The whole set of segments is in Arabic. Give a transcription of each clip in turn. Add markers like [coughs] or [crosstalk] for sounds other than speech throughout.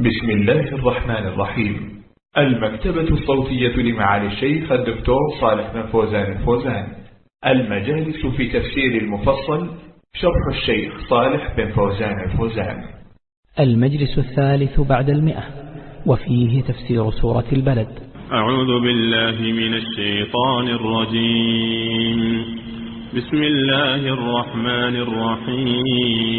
بسم الله الرحمن الرحيم. المكتبة الصوتية لمعالي الشيخ الدكتور صالح بن فوزان الفوزان. المجالس في تفسير المفصل شرح الشيخ صالح بن فوزان الفوزان. المجلس الثالث بعد المئة وفيه تفسير سورة البلد. أعوذ بالله من الشيطان الرجيم. بسم الله الرحمن الرحيم.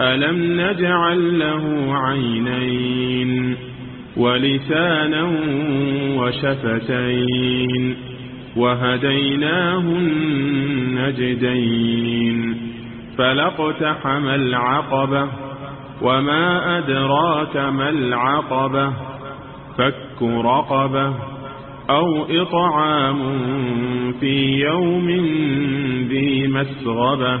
ألم نجعل له عينين ولسانا وشفتين وهديناه النجدين فلاقتحم العقبة وما أدراك ما العقبة فك رقبة أو إطعام في يوم ذي مسغبة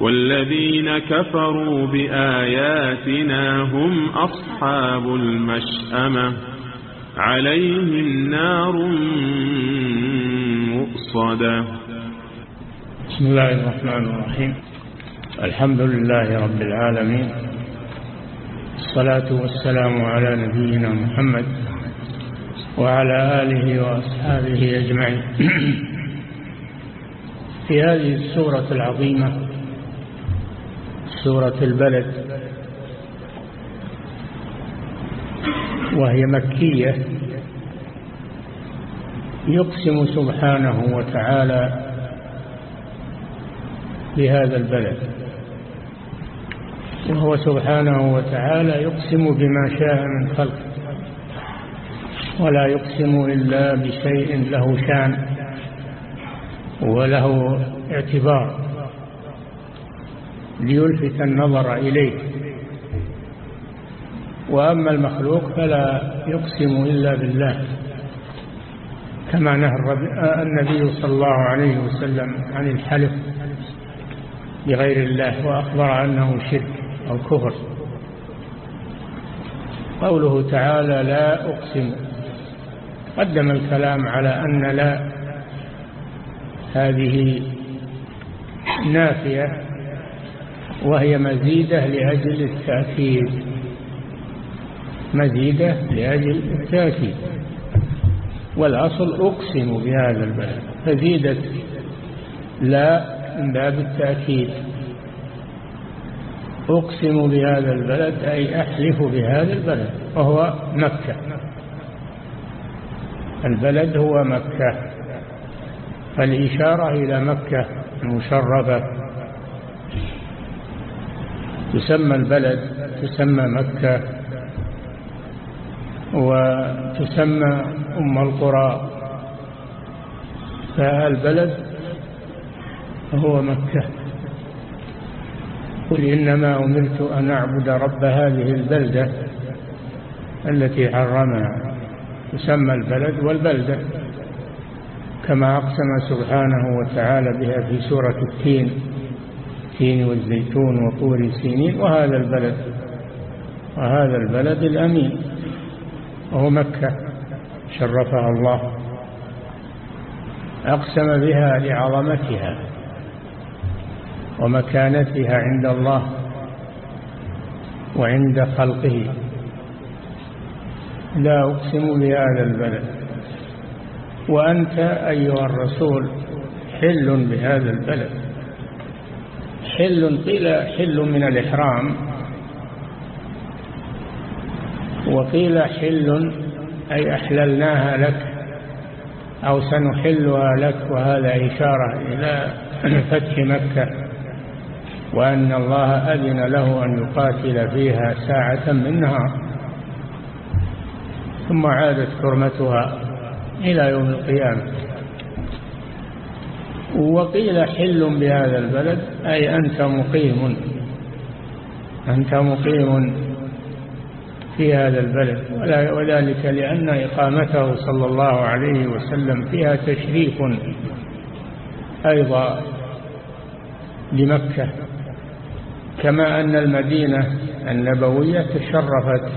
والذين كفروا بآياتنا هم أصحاب المشأمة. عليهم نار مؤصدة. بسم الله الرحمن الرحيم. الحمد لله رب العالمين. الصلاة والسلام على نبينا محمد وعلى آله وأصحابه أجمعين. في هذه السورة العظيمة سورة البلد. وهي مكية. يقسم سبحانه وتعالى بهذا البلد. وهو سبحانه وتعالى يقسم بما شاء من خلقه. ولا يقسم إلا بشيء له شأن وله اعتبار. ليلفت النظر إليه. وأما المخلوق فلا يقسم إلا بالله كما نهى النبي صلى الله عليه وسلم عن الحلف بغير الله وأخبر أنه شرك أو كفر. قوله تعالى لا أقسم قدم الكلام على أن لا هذه نافية وهي مزيدة لأجل التأكيد. مزيدة لأجل التأكيد. والأصل أقسم بهذا البلد. فزيدت لا من باب التأكيد. أقسم بهذا البلد أي أحلف بهذا البلد وهو مكة. البلد هو مكة. فالإشارة إلى مكة المشرفة تسمى البلد تسمى مكة وتسمى أم القرى. فالبلد هو مكة. قل إنما أمرت أن أعبد رب هذه البلدة التي حرمها. تسمى البلد والبلدة كما أقسم سبحانه وتعالى بها في سورة التين. التين والزيتون وطور سينين وهذا البلد وهذا البلد الأمين وهو مكة شرفها الله أقسم بها لعظمتها ومكانتها عند الله وعند خلقه. لا أقسم بهذا البلد. وأنت أيها الرسول حل بهذا البلد. حل قيل حل من الإحرام. وقيل حل أي أحللناها لك أو سنحلها لك وهذا إشارة إلى [clears throat] فتح مكة وأن الله أذن له أن يقاتل فيها ساعة من نهار. ثم عادت حرمتها إلى يوم القيامة. وقيل حل بهذا البلد أي أنت مقيم. أنت مقيم في هذا البلد وذلك لأن إقامته صلى الله عليه وسلم فيها تشريف أيضا لمكة. كما أن المدينة النبوية تشرفت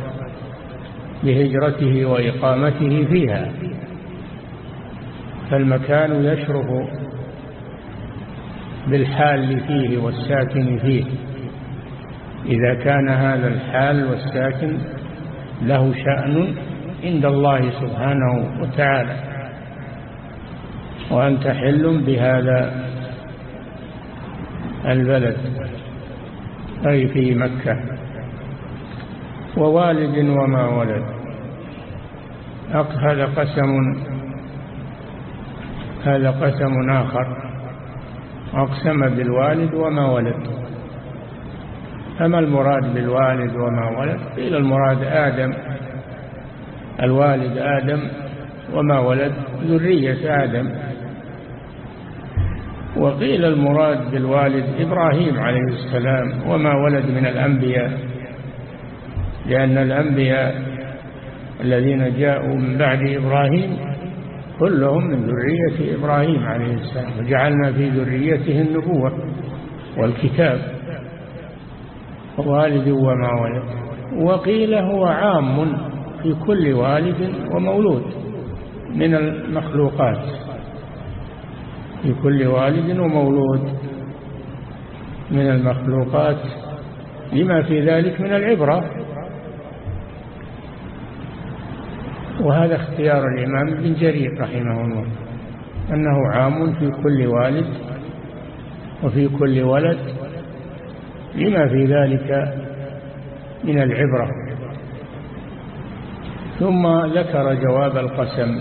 بهجرته وإقامته فيها فالمكان يشرف بالحال فيه والساكن فيه. إذا كان هذا الحال والساكن له شأن عند الله سبحانه وتعالى. وأنت حل بهذا البلد. أي في مكة. ووالد وما ولد. هذا قسم. هذا قسم آخر. أقسم بالوالد وما ولد. فما المراد بالوالد وما ولد قيل المراد آدم. الوالد آدم وما ولد ذرية آدم. وقيل المراد بالوالد إبراهيم عليه السلام وما ولد من الأنبياء. لأن الأنبياء الذين جاءوا من بعد إبراهيم كلهم من ذرية إبراهيم عليه السلام وجعلنا في ذريته النبوة والكتاب والد وما ولد وقيل هو عام في كل والد ومولود من المخلوقات في كل والد ومولود من المخلوقات لما في ذلك من العبرة وهذا اختيار الإمام ابن جرير رحمه الله أنه عام في كل والد وفي كل ولد لما في ذلك من العبرة. ثم ذكر جواب القسم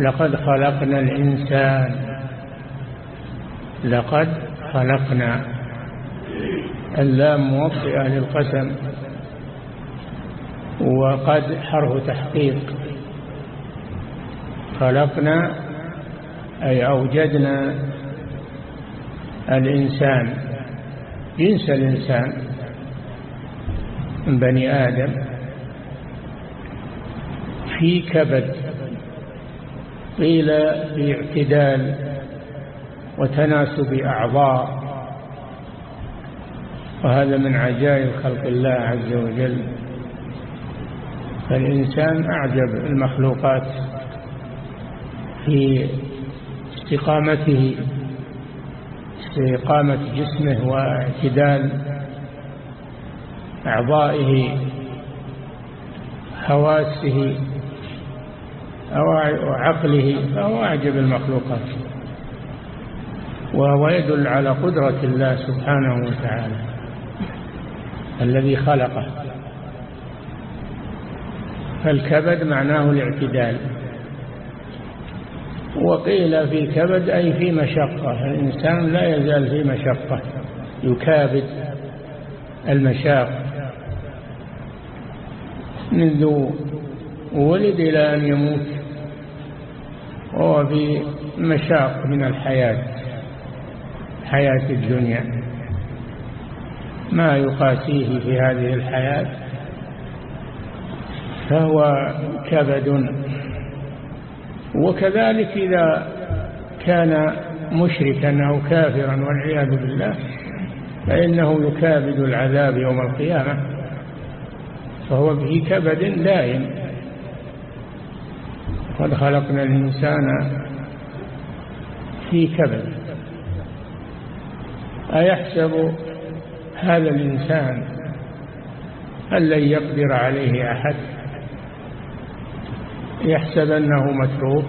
لقد خلقنا الإنسان لقد خلقنا. اللام موطئة للقسم. وقد حرف تحقيق. خلقنا أي أوجدنا الإنسان. جنس الإنسان من بني آدم في كبد. قيل باعتدال وتناسب أعضاء. وهذا من عجائب خلق الله عز وجل. فالإنسان أعجب المخلوقات في استقامته استقامة جسمه واعتدال أعضائه حواسه أو عقله فهو أعجب المخلوقات. وهو يدل على قدرة الله سبحانه وتعالى الذي خلقه. فالكبد معناه الاعتدال. وقيل في كبد أي في مشقة الإنسان لا يزال في مشقة يكابد المشاق. منذ ولد إلى أن يموت وهو في مشاق من الحياة حياة الدنيا. ما يقاسيه في هذه الحياة؟ فهو كبد. وكذلك إذا كان مشركا أو كافرا والعياذ بالله فإنه يكابد العذاب يوم القيامة. فهو في كبد دائم. قد خلقنا الإنسان في كبد. أيحسب هذا الإنسان أن لن يقدر عليه أحد؟ يحسب أنه متروك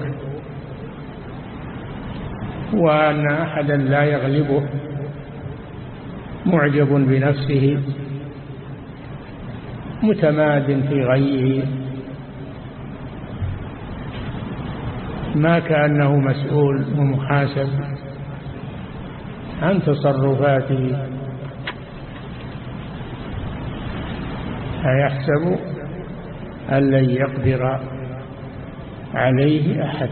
وأن أحدا لا يغلبه معجب بنفسه متماد في غيه. ما كأنه مسؤول ومحاسب عن تصرفاته. أيحسب أن لن يقدر عليه أحد.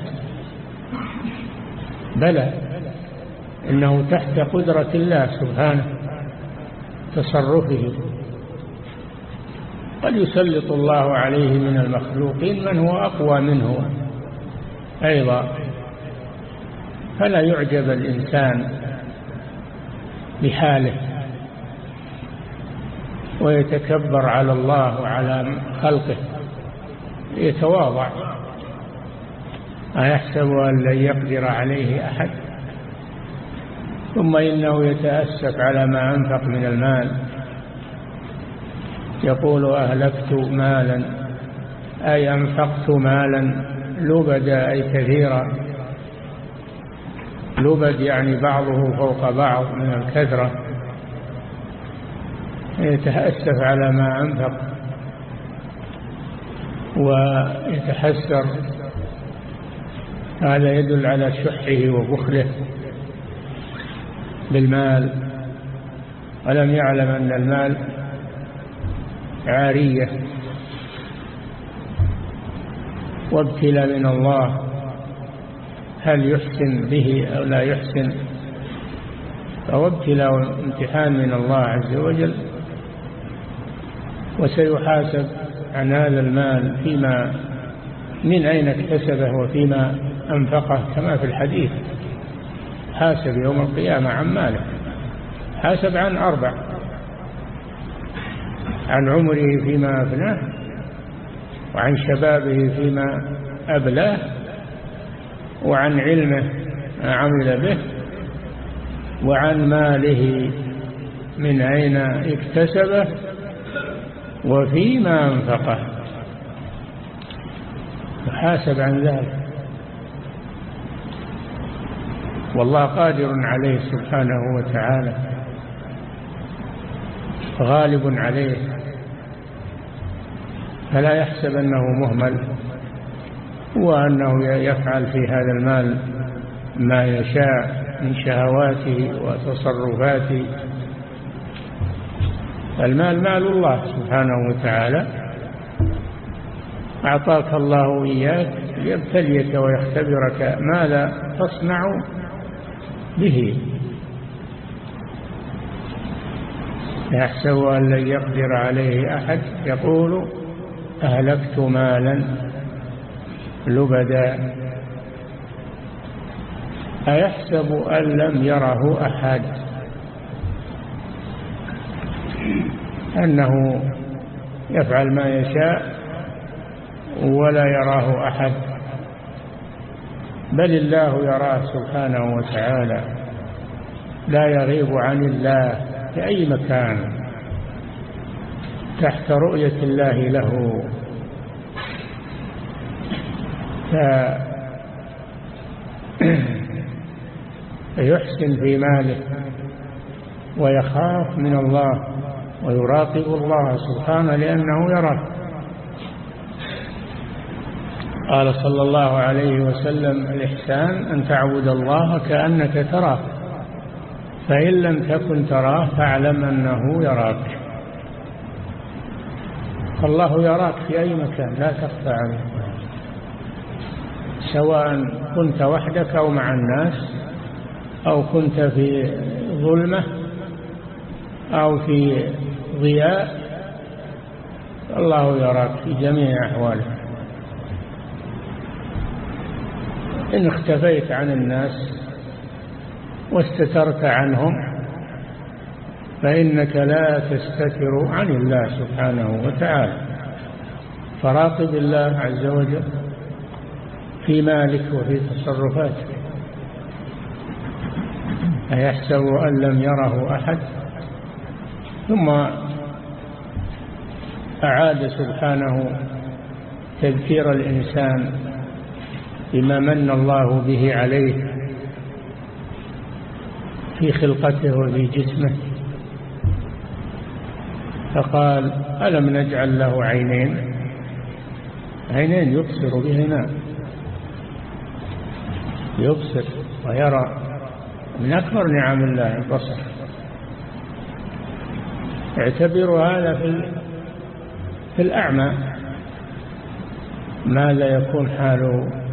بلى إنه تحت قدرة الله سبحانه تصرفه. قد يسلط الله عليه من المخلوقين من هو أقوى منه. أيضا فلا يعجب الإنسان بحاله ويتكبر على الله وعلى خلقه يتواضع. أيحسب أن لن يقدر عليه أحد؟ ثم إنه يتأسف على ما أنفق من المال. يقول أهلكت مالا أي أنفقت مالا لبدا أي كثيرا. لبد يعني بعضه فوق بعض من الكثرة. يتأسف على ما أنفق ويتحسر هذا يدل على شحه وبخله بالمال. ولم يعلم أن المال عارية؟ وابتلى من الله. هل يحسن به أو لا يحسن؟ فهو ابتلى وامتحان من الله عز وجل. وسيحاسب عن هذا المال فيما من أين اكتسبه وفيما أنفقه كما في الحديث. حاسب يوم القيامة عن ماله. حاسب عن أربع. عن عمره فيما أفناه وعن شبابه فيما أبلاه وعن علمه ما عمل به وعن ماله من أين اكتسبه وفيما أنفقه. وحاسب عن ذلك. والله قادر عليه سبحانه وتعالى. غالب عليه. فلا يحسب أنه مهمل وأنه يفعل في هذا المال ما يشاء من شهواته وتصرفاته. المال مال الله سبحانه وتعالى. أعطاك الله إياك ليبتليك ويختبرك ماذا تصنع به. يحسب أن لن يقدر عليه أحد. يقول أهلكت مالا لبدا. أيحسب أن لم يره أحد؟ أنه يفعل ما يشاء ولا يراه أحد. بل الله يراه سبحانه وتعالى لا يغيب عن الله في أي مكان تحت رؤية الله له. فيحسن [clears throat] في ماله ويخاف من الله ويراقب الله سبحانه لأنه يراه. قال صلى الله عليه وسلم الإحسان أن تعبد الله كأنك تراه فإن لم تكن تراه فاعلم أنه يراك. فالله يراك في أي مكان لا تخفى عليه. سواء كنت وحدك أو مع الناس أو كنت في ظلمة أو في ضياء الله يراك في جميع أحوالك. إن اختفيت عن الناس واستترت عنهم فإنك لا تستتر عن الله سبحانه وتعالى. فراقب الله عز وجل في مالك وفي تصرفاتك أيحسب أن لم يره أحد؟ ثم أعاد سبحانه تذكير الإنسان بما من الله به عليه في خلقته وفي جسمه. فقال ألم نجعل له عينين؟ عينين يبصر بهما. يبصر ويرى. من أكبر نعم الله البصر. اعتبروا هذا في في الأعمى. ماذا يكون حاله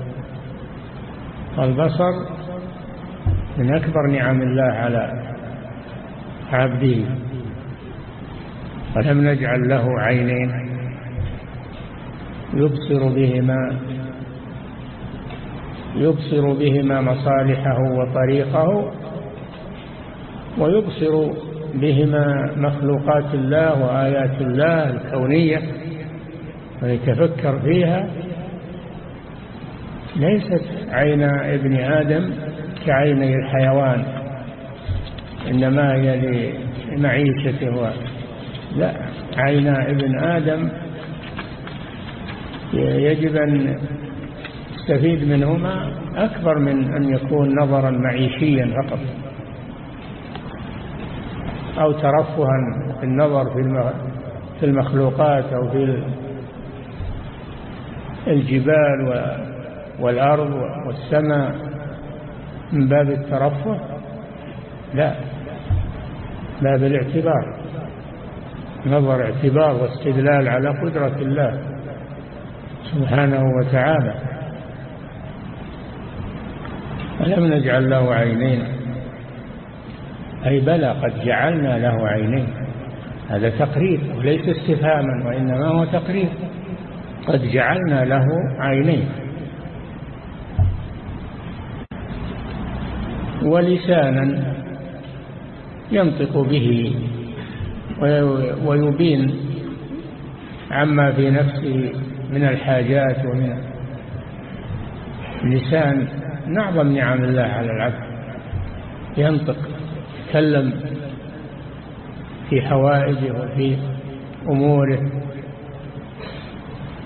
البصر من أكبر نعم الله على عبده. ولم نجعل له عينين يبصر بهما يبصر بهما مصالحه وطريقه ويبصر بهما مخلوقات الله وآيات الله الكونية ويتفكر فيها. ليست عين ابن آدم كعيني الحيوان إنما هي لمعيشته. لا عين ابن آدم يجب أن يستفيد منهما أكبر من أن يكون نظرا معيشيا فقط أو ترفها في النظر في المخلوقات أو في الجبال والأرض والسماء من باب الترفه؟ لا. باب الاعتبار. نظر اعتبار واستدلال على قدرة الله سبحانه وتعالى. ألم نجعل له عينين؟ أي بلى قد جعلنا له عينين. هذا تقرير وليس استفهاما وإنما هو تقرير. قد جعلنا له عينين. ولسانا ينطق به ويبين عما في نفسه من الحاجات ومن اللسان من أعظم نعم الله على العبد. ينطق يتكلم في حوائجه وفي أموره.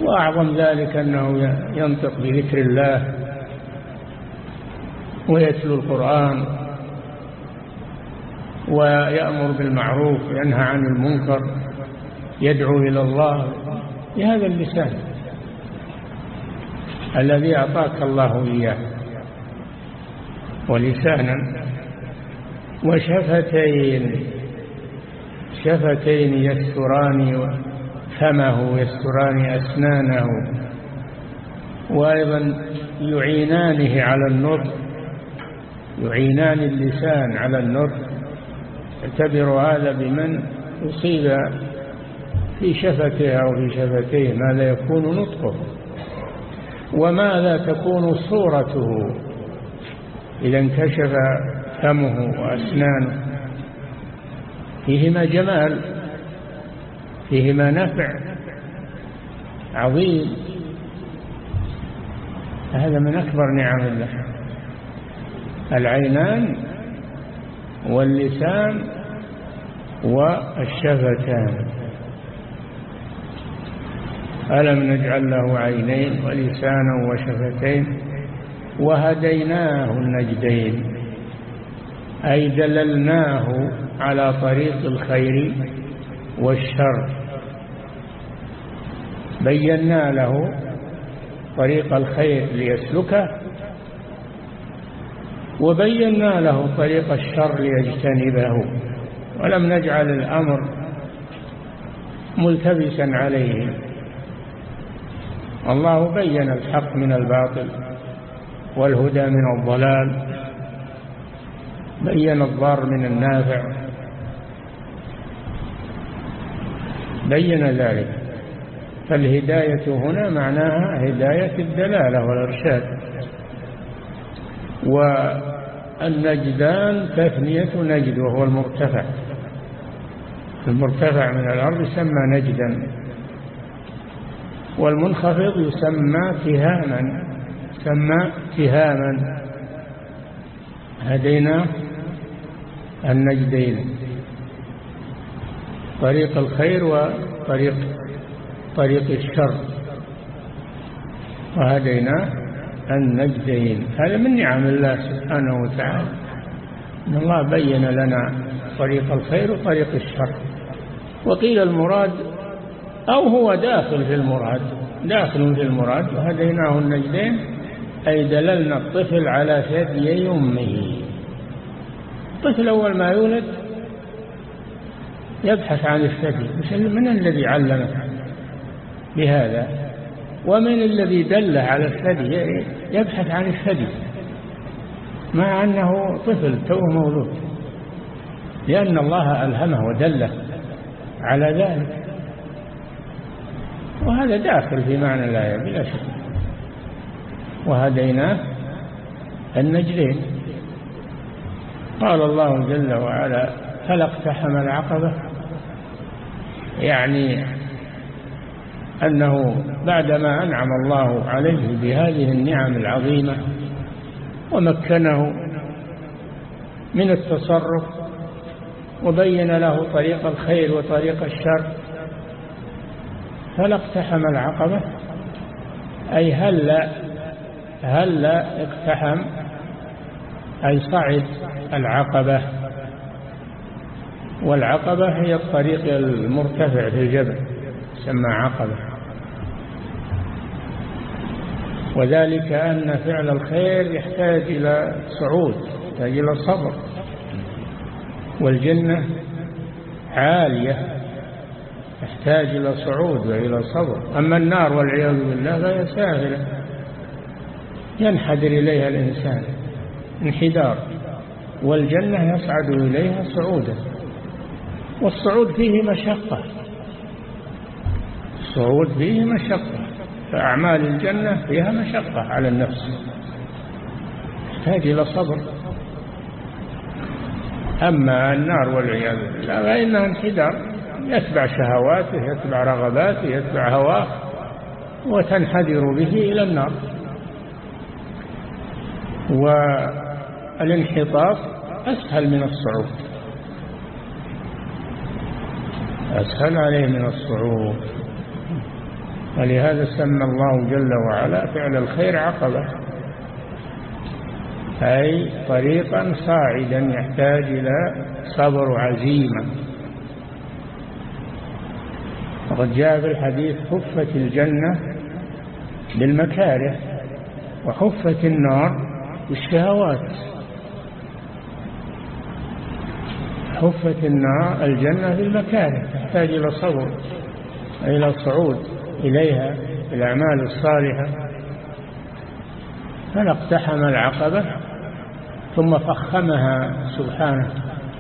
وأعظم ذلك أنه ينطق بذكر الله ويتلو القرآن ويأمر بالمعروف وينهى عن المنكر يدعو إلى الله بهذا اللسان الذي أعطاك الله إياه ولسانا وشفتين شفتين يستران فمه يستران أسنانه وأيضا يعينانه على النطق يعينان اللسان على النطق اعتبر هذا بمن أصيب في شفته أو في شفتيه ماذا يكون نطقه؟ وماذا تكون صورته؟ إذا انكشف فمه وأسنانه. فيهما جمال فيهما نفع عظيم. هذا من أكبر نعم الله. العينان واللسان والشفتان. ألم نجعل له عينين ولسانا وشفتين؟ وهديناه النجدين. أي دللناه على طريق الخير والشر. بينا له طريق الخير ليسلكه وبينا له طريق الشر ليجتنبه. ولم نجعل الأمر ملتبسا عليه. الله بين الحق من الباطل والهدى من الضلال. بين الضار من النافع. بين ذلك. فالهداية هنا معناها هداية الدلالة والإرشاد. والنجدان تثنية نجد وهو المرتفع. المرتفع من الأرض يسمى نجدا. والمنخفض يسمى تهاما. يسمى تهاما. هديناه النجدين. طريق الخير وطريق طريق الشر. وهدينا النجدين. هذا من نعم الله سبحانه وتعالى. إن الله بين لنا طريق الخير وطريق الشر. وقيل المراد أو هو داخل في المراد داخل في المراد وهديناه النجدين أي دللنا الطفل على ثدي أمه الطفل أول ما يولد يبحث عن الثدي. من الذي علمه بهذا؟ ومن الذي دله على الثدي؟ يبحث عن الثدي مع أنه طفل تو مولود لأن الله ألهمه ودله على ذلك. وهذا داخل في معنى الآية بلا شك. وهديناه النجدين. قال الله جل وعلا فلا اقتحم العقبة يعني أنه بعدما أنعم الله عليه بهذه النعم العظيمة ومكنه من التصرف وبين له طريق الخير وطريق الشر فلا اقتحم العقبة أي هلا هلا اقتحم أي صعد العقبة. والعقبة هي الطريق المرتفع في الجبل. سمى عقبة وذلك أن فعل الخير يحتاج إلى صعود يحتاج إلى صبر. والجنة عالية تحتاج إلى صعود وإلى صبر. أما النار والعياذ بالله فهي سافلة ينحدر إليها الإنسان انحدار. والجنة يصعد إليها صعودا والصعود فيه مشقة. الصعود فيه مشقة فأعمال الجنة فيها مشقة على النفس. تحتاج إلى صبر. أما النار والعياذ بالله فإنها انحدار. يتبع شهواته يتبع رغباته يتبع هواه وتنحدر به إلى النار. والانحطاط أسهل من الصعود أسهل عليه من الصعود ولهذا سمى الله جل وعلا فعل الخير عقبة أي طريقا صاعدا يحتاج إلى صبر عزيمة وقد جاء في الحديث حفت الجنة بالمكاره وحفت النار بالشهوات. حفت النار الجنة بالمكاره تحتاج إلى صبر إلى صعود. إليها الأعمال الصالحة فلا اقتحم العقبة ثم فخمها سبحانه.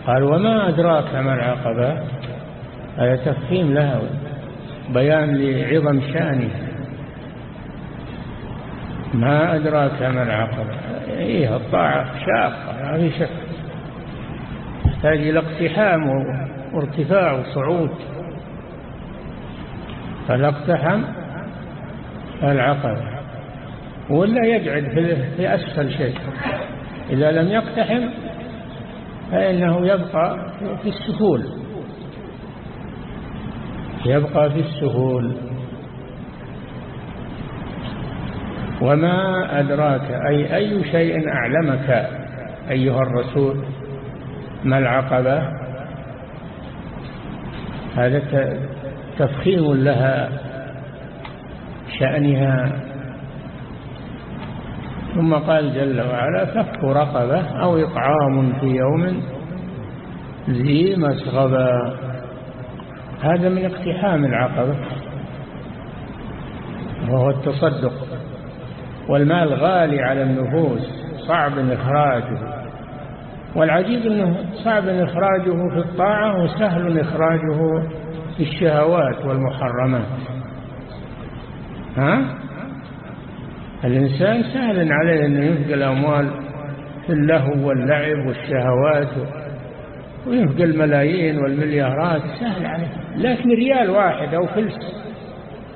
قال وما أدراك ما العقبة؟ هذا تفخيم لها بيان لعظم شأنه. ما أدراك ما العقبة؟ إيه الطاعة شاقة ما شك. تحتاج إلى اقتحام وارتفاع وصعود. فلا اقتحم العقبة ولا يقعد في أسفل شيء. إذا لم يقتحم فإنه يبقى في السهول. يبقى في السهول. وما أدراك أي أي شيء أعلمك أيها الرسول؟ ما العقبة؟ هذا تفخيم لها شأنها. ثم قال جل وعلا فك رقبة أو إطعام في يوم ذي مسغبة. هذا من اقتحام العقبة وهو التصدق. والمال غالي على النفوس صعب إخراجه. والعجيب أنه صعب إخراجه في الطاعة وسهل إخراجه. في الشهوات والمحرمات. ها؟ الإنسان سهل عليه أنه ينفق الأموال في اللهو واللعب والشهوات وينفق الملايين والمليارات سهل عليه. لكن ريال واحد أو فلس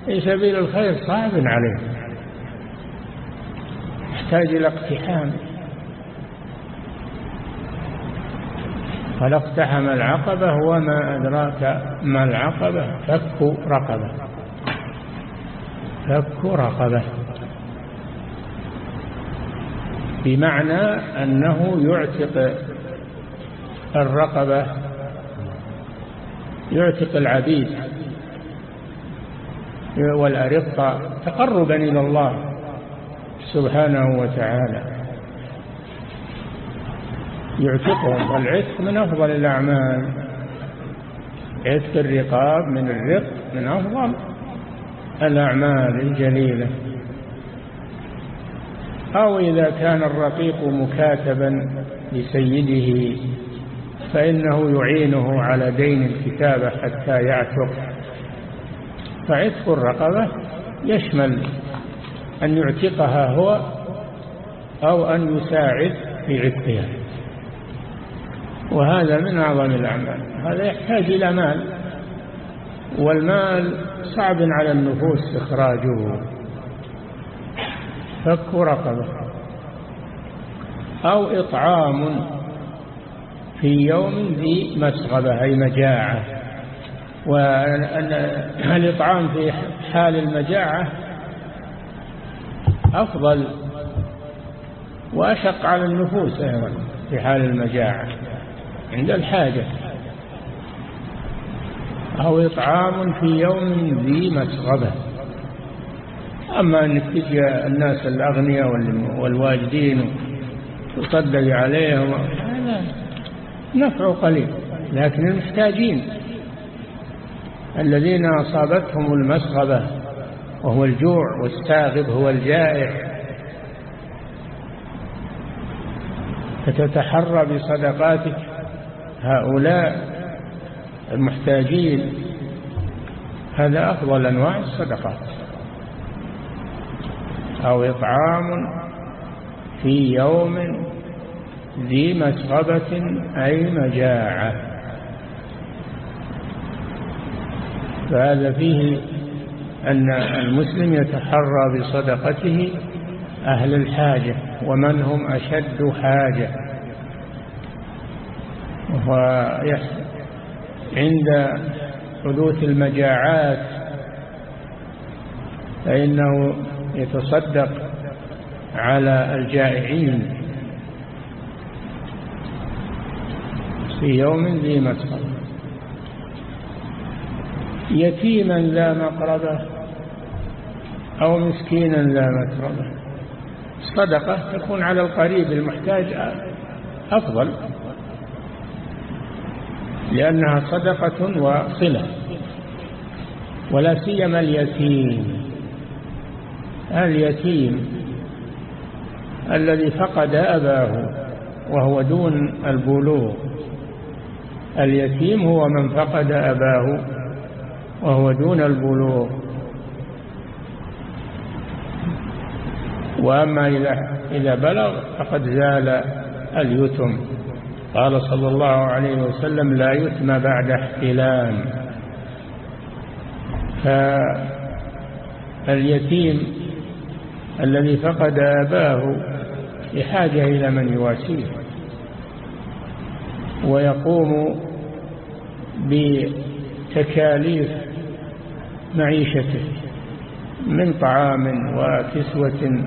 في سبيل الخير صعب عليه. يحتاج إلى اقتحام. فلا اقتحم العقبة وما أدراك ما العقبة. فك رقبة. فك رقبة. بمعنى أنه يعتق الرقبة يعتق العبيد والأرقة تقربا إلى الله سبحانه وتعالى. يعتقهم. والعتق من أفضل الأعمال. عتق الرقاب من الرق من أفضل الأعمال الجليلة. أو إذا كان الرقيق مكاتبا لسيده فإنه يعينه على دين الكتابة حتى يعتق. فعتق الرقبة يشمل أن يعتقها هو أو أن يساعد في عتقها. وهذا من أعظم الأعمال. هذا يحتاج إلى مال. والمال صعب على النفوس إخراجه. فك رقبة. أو إطعام في يوم ذي مسغبة أي مجاعة. والإطعام في حال المجاعة أفضل وأشق على النفوس أيضا في حال المجاعة. عند الحاجة. أو إطعام في يوم ذي مسغبة. أما أنك تجي الناس الأغنياء والواجدين تصدق عليهم نفع قليل. لكن المحتاجين الذين أصابتهم المسغبة وهو الجوع والساغب هو الجائع فتتحرى بصدقاتك. هؤلاء المحتاجين هذا أفضل أنواع الصدقات. أو إطعام في يوم ذي مسغبة أي مجاعة. فهذا فيه أن المسلم يتحرى بصدقته أهل الحاجة ومن هم أشد حاجة. عند حدوث المجاعات فإنه يتصدق على الجائعين في يوم ذي مسخر يتيما لا مقربة أو مسكينا لا متربة الصدقة تكون على القريب المحتاج أفضل. لأنها صدقة وصلة ولا سيما اليتيم. اليتيم الذي فقد أباه وهو دون البلوغ. اليتيم هو من فقد أباه وهو دون البلوغ. وأما إذا بلغ فقد زال اليتم. قال صلى الله عليه وسلم لا يتم بعد احتلام. فاليتيم الذي فقد أباه بحاجة إلى من يواسيه ويقوم بتكاليف معيشته من طعام وكسوة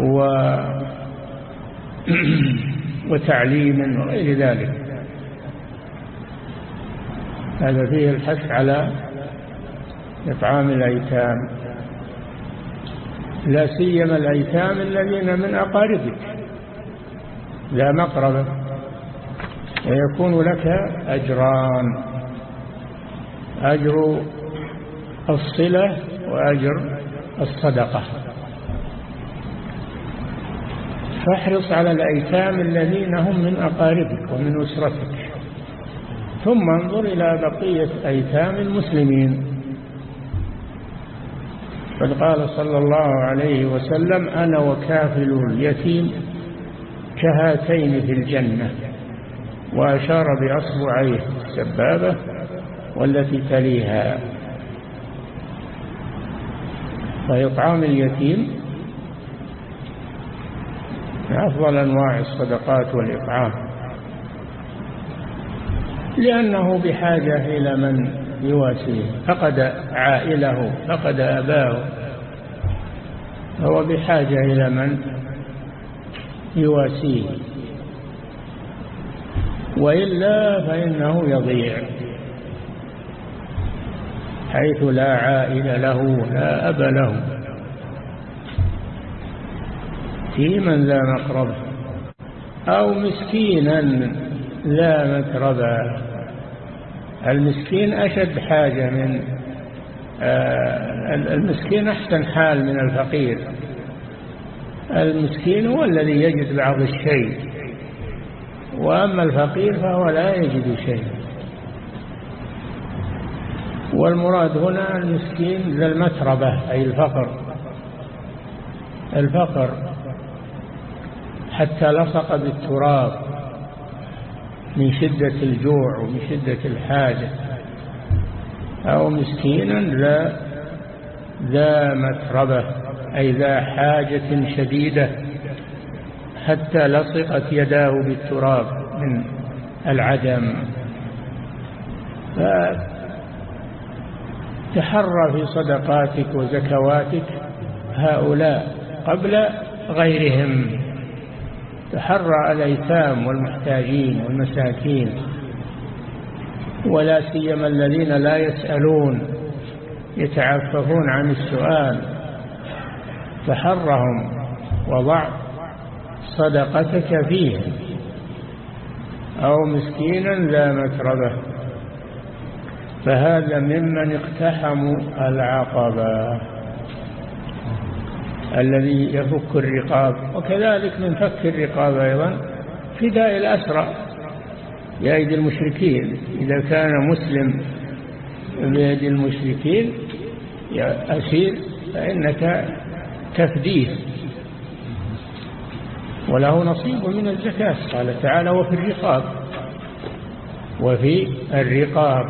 و [clears throat] وتعليم وغير ذلك. هذا فيه الحث على إطعام الأيتام. لا سيما الأيتام الذين من أقاربك. لا مقربة. ويكون لك أجران. أجر الصلة وأجر الصدقة. فاحرص على الأيتام الذين هم من أقاربك ومن أسرتك. ثم انظر إلى بقية أيتام المسلمين. قد قال صلى الله عليه وسلم أنا وكافل اليتيم كهاتين في الجنة. وأشار بأصبعيه السبابة والتي تليها. فإطعام اليتيم أفضل أنواع الصدقات والإطعام. لأنه بحاجة إلى من يواسيه فقد عائله فقد أباه. هو بحاجة إلى من يواسيه. وإلا فإنه يضيع حيث لا عائل له لا أب له. يتيما ذا مقربة أو مسكينا ذا متربة المسكين أشد حاجة من آه، المسكين أحسن حال من الفقير. المسكين هو الذي يجد بعض الشيء وأما الفقير فهو لا يجد شيء. والمراد هنا المسكين ذا المتربة أي الفقر. الفقر حتى لصق بالتراب من شدة الجوع ومن شدة الحاجة. أو مسكينا ذا ذا متربة أي ذا حاجة شديدة حتى لصقت يداه بالتراب من العدم. فتحرى في صدقاتك وزكواتك هؤلاء قبل غيرهم. تحرى الأيتام والمحتاجين والمساكين ولا سيما الذين لا يسألون يتعففون عن السؤال تحرهم وضع صدقتك فيهم أو مسكينا ذا متربة فهذا ممن اقتحموا العقبة. الذي يفك الرقاب. وكذلك من فك الرقاب أيضا فداء الأسرى بأيد المشركين. إذا كان مسلم بيد المشركين أسير فإنك تفديه. وله نصيب من الزكاة. قال تعالى وفي الرقاب. وفي الرقاب.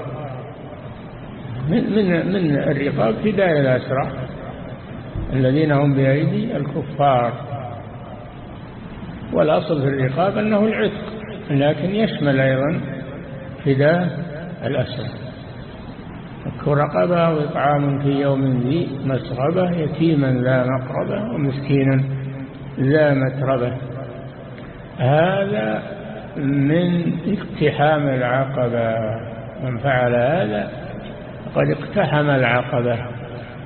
من, من, من الرقاب فداء الأسرى. الذين هم بأيدي الكفار. والأصل في الرقاب أنه العتق لكن يشمل أيضا فداء الأسر رقبة وإطعام في يوم ذي مسغبة يتيما ذا مقربة ومسكينا ذا متربة. هذا من اقتحام العقبة. من فعل هذا قد اقتحم العقبة.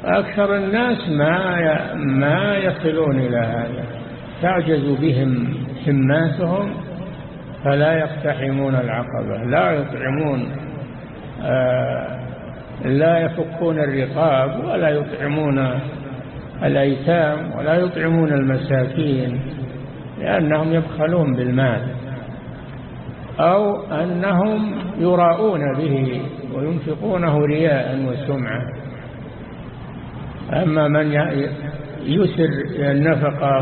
أكثر الناس ما ما يصلون إلى هذا. تعجز بهم هماتهم فلا يقتحمون العقبة لا يطعمون آه لا يفكون الرقاب ولا يطعمون الأيتام ولا يطعمون المساكين لأنهم يبخلون بالمال أو أنهم يراؤون به وينفقونه رياء وسمعة. أما من يسر النفقة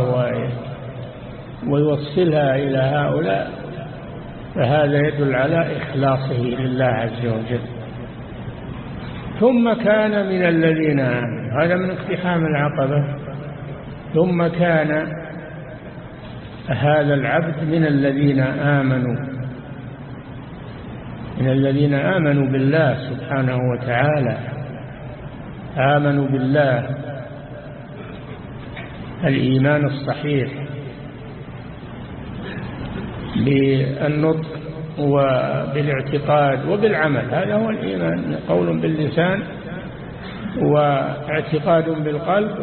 ويوصلها إلى هؤلاء فهذا يدل على إخلاصه لله عز وجل. ثم كان من الذين آمنوا هذا من اقتحام العقبة. ثم كان هذا العبد من الذين آمنوا من الذين آمنوا بالله سبحانه وتعالى. آمنوا بالله. الإيمان الصحيح. بالنطق وبالاعتقاد وبالعمل. هذا هو الإيمان. قول باللسان واعتقاد بالقلب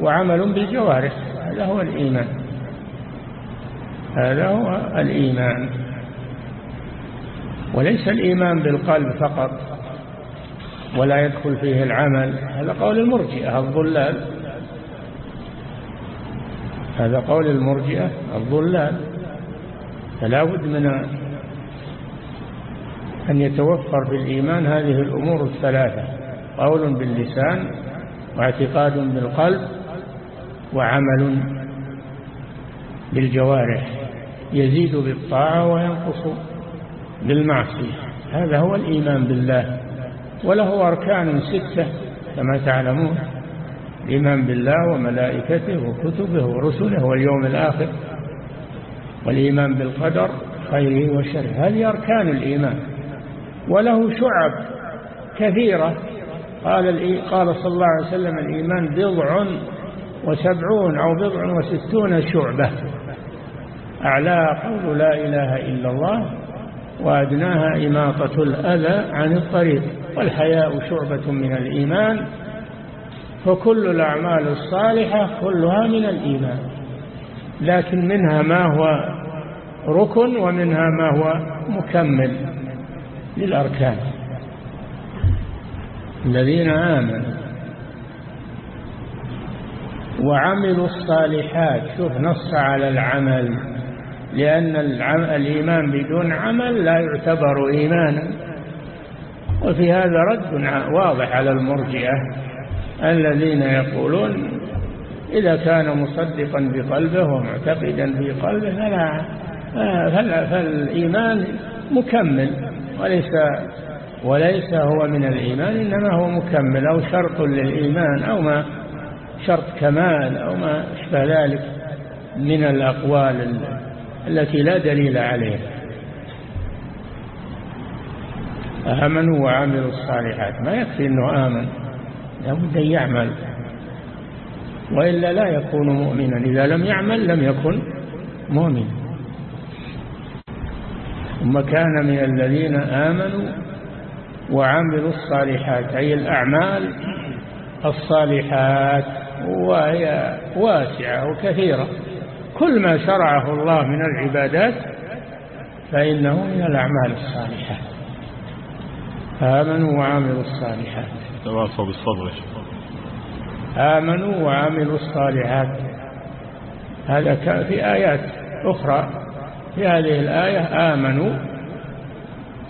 وعمل بالجوارح. هذا هو الإيمان. هذا هو الإيمان. وليس الإيمان بالقلب فقط. ولا يدخل فيه العمل. هذا قول المرجئة الضلال. هذا قول المرجئة الضلال. فلا بد من أن يتوفر في الإيمان هذه الأمور الثلاثة قول باللسان واعتقاد بالقلب وعمل بالجوارح. يزيد بالطاعة وينقص بالمعصية. هذا هو الإيمان بالله. وله أركان ستة كما تعلمون الإيمان بالله وملائكته وكتبه ورسله واليوم الآخر والإيمان بالقدر خيره وشره. هذه أركان الإيمان. وله شعب كثيرة. قال قال صلى الله عليه وسلم الإيمان بضع وسبعون أو بضع وستون شعبة. أعلاها قول لا إله إلا الله وأدناها إماطة الأذى عن الطريق. والحياء شعبة من الإيمان فكل الأعمال الصالحة كلها من الإيمان. لكن منها ما هو ركن ومنها ما هو مكمل للأركان. الذين آمنوا وعملوا الصالحات شوف نص على العمل لأن الإيمان بدون عمل لا يعتبر إيمانا. وفي هذا رد واضح على المرجئة الذين يقولون إذا كان مصدقا بقلبه ومعتقدا في قلبه فلا فالإيمان مكمل وليس وليس هو من الإيمان إنما هو مكمل أو شرط للإيمان أو ما شرط كمال أو ما أشبه ذلك من الأقوال التي لا دليل عليها. آمنوا وعملوا الصالحات. ما يكفي أنه آمن لابد أن يعمل. وإلا لا يكون مؤمنا. إذا لم يعمل لم يكن مؤمنا ثم كان من الذين آمنوا وعملوا الصالحات أي الأعمال الصالحات وهي واسعة وكثيرة. كل ما شرعه الله من العبادات فإنه من الأعمال الصالحة آمنوا وعملوا الصالحات. تواصوا بالصبر. آمنوا وعملوا الصالحات. هذا في آيات أخرى. في هذه الآية آمنوا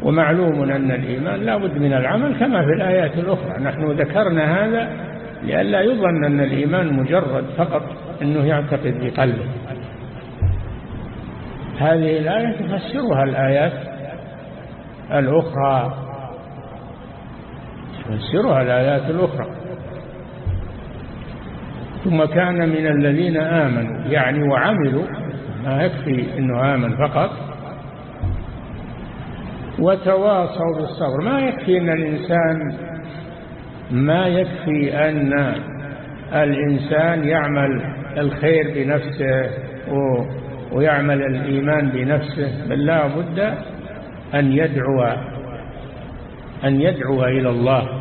ومعلوم أن الإيمان لا بد من العمل كما في الآيات الأخرى. نحن ذكرنا هذا لئلا يظن أن الإيمان مجرد فقط أنه يعتقد بقلبه هذه الآية تفسرها الآيات الأخرى. تفسرها الآيات الأخرى. ثم كان من الذين آمنوا يعني وعملوا ما يكفي أنه آمن فقط وتواصوا بالصبر. ما يكفي أن الإنسان ما يكفي أن الإنسان يعمل الخير بنفسه ويعمل الإيمان بنفسه بل لا بد أن يدعو أن يدعو إلى الله.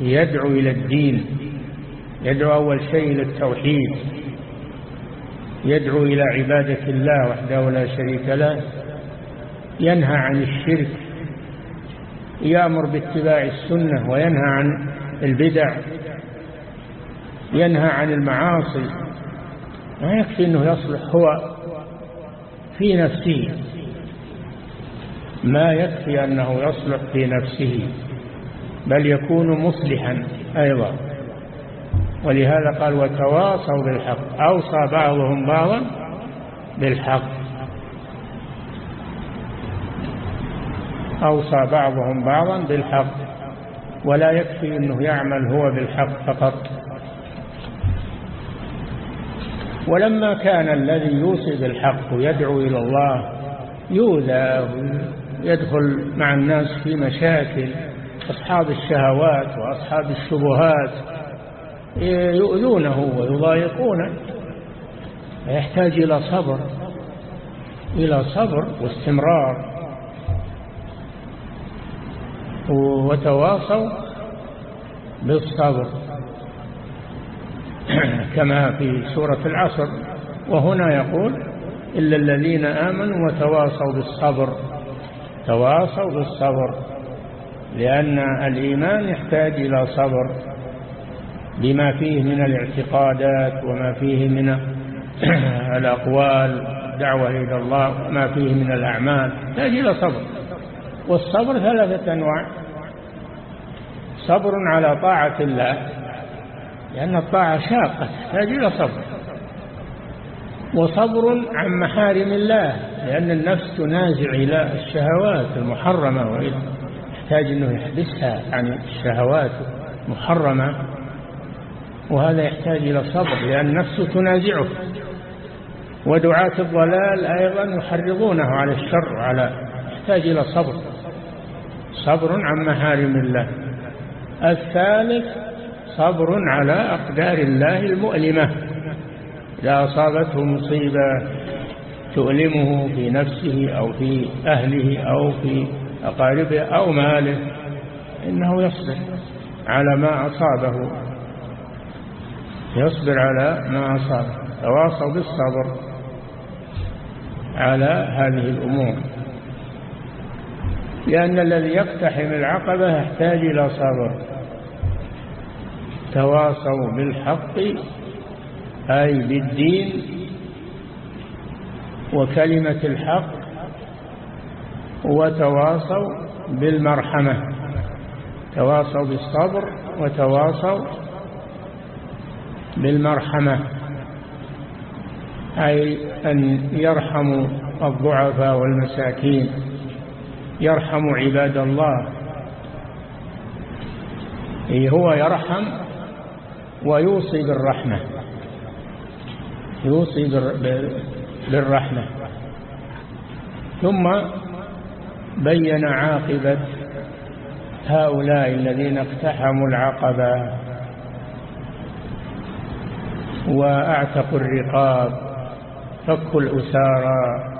يدعو إلى الدين يدعو أول شيء إلى التوحيد يدعو إلى عبادة الله وحده لا شريك له ينهى عن الشرك يأمر باتباع السنة وينهى عن البدع ينهى عن المعاصي ما يكفي أنه يصلح هو في نفسه. ما يكفي أنه يصلح في نفسه. بل يكون مصلحا أيضا. ولهذا قال وتواصوا بالحق أوصى بعضهم بعضا بالحق. أوصى بعضهم بعضا بالحق. ولا يكفي أنه يعمل هو بالحق فقط. ولما كان الذي يوصي بالحق ويدعو إلى الله يؤذى ويدخل مع الناس في مشاكل أصحاب الشهوات وأصحاب الشبهات يؤذونه ويضايقونه فيحتاج إلى صبر إلى صبر واستمرار. وتواصوا بالصبر كما في سورة العصر. وهنا يقول إلا الذين آمنوا وتواصوا بالصبر تواصوا بالصبر. لأن الإيمان يحتاج إلى صبر بما فيه من الاعتقادات وما فيه من [clears throat] الأقوال دعوة إلى الله وما فيه من الأعمال. يحتاج إلى صبر. والصبر ثلاثة أنواع. صبر على طاعة الله لأن الطاعة شاقة تحتاج إلى صبر. وصبر عن محارم الله لأن النفس تنازع إلى الشهوات المحرمة وإذا يحتاج أنه يحبسها عن الشهوات المحرمة وهذا يحتاج إلى صبر لأن النفس تنازعه. ودعاة الضلال أيضا يحرضونه على الشر وعلى يحتاج إلى صبر. صبر عن محارم الله. الثالث صبر على أقدار الله المؤلمة. إذا أصابته مصيبة تؤلمه في نفسه أو في أهله أو في أقاربه أو ماله إنه يصبر على ما أصابه. يصبر على ما أصابه. تواصوا بالصبر على هذه الأمور. لأن الذي يقتحم العقبة يحتاج إلى صبر. تواصوا بالحق أي بالدين وكلمة الحق وتواصوا بالمرحمة. تواصوا بالصبر وتواصوا بالمرحمة. أي أن يرحموا الضعفاء والمساكين. يرحموا عباد الله. هو يرحم ويوصي بالرحمة. يوصي بالرحمة. ثم بين عاقبة هؤلاء الذين اقتحموا العقبة وأعتقوا الرقاب فكوا الأسارى.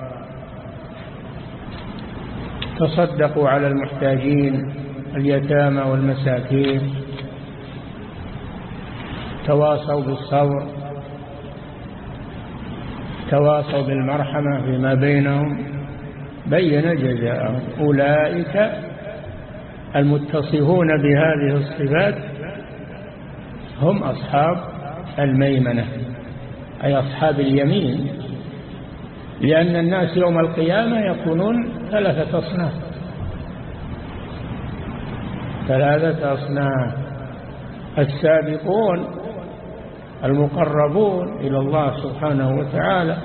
تصدقوا على المحتاجين اليتامى والمساكين. تواصوا بالصبر. تواصوا بالمرحمة فيما بينهم. بين جزاءهم. أولئك المتصفون بهذه الصفات هم أصحاب الميمنة أي أصحاب اليمين لأن الناس يوم القيامة يكونون ثلاثة أصناف. ثلاثة أصناف. السابقون المقربون إلى الله سبحانه وتعالى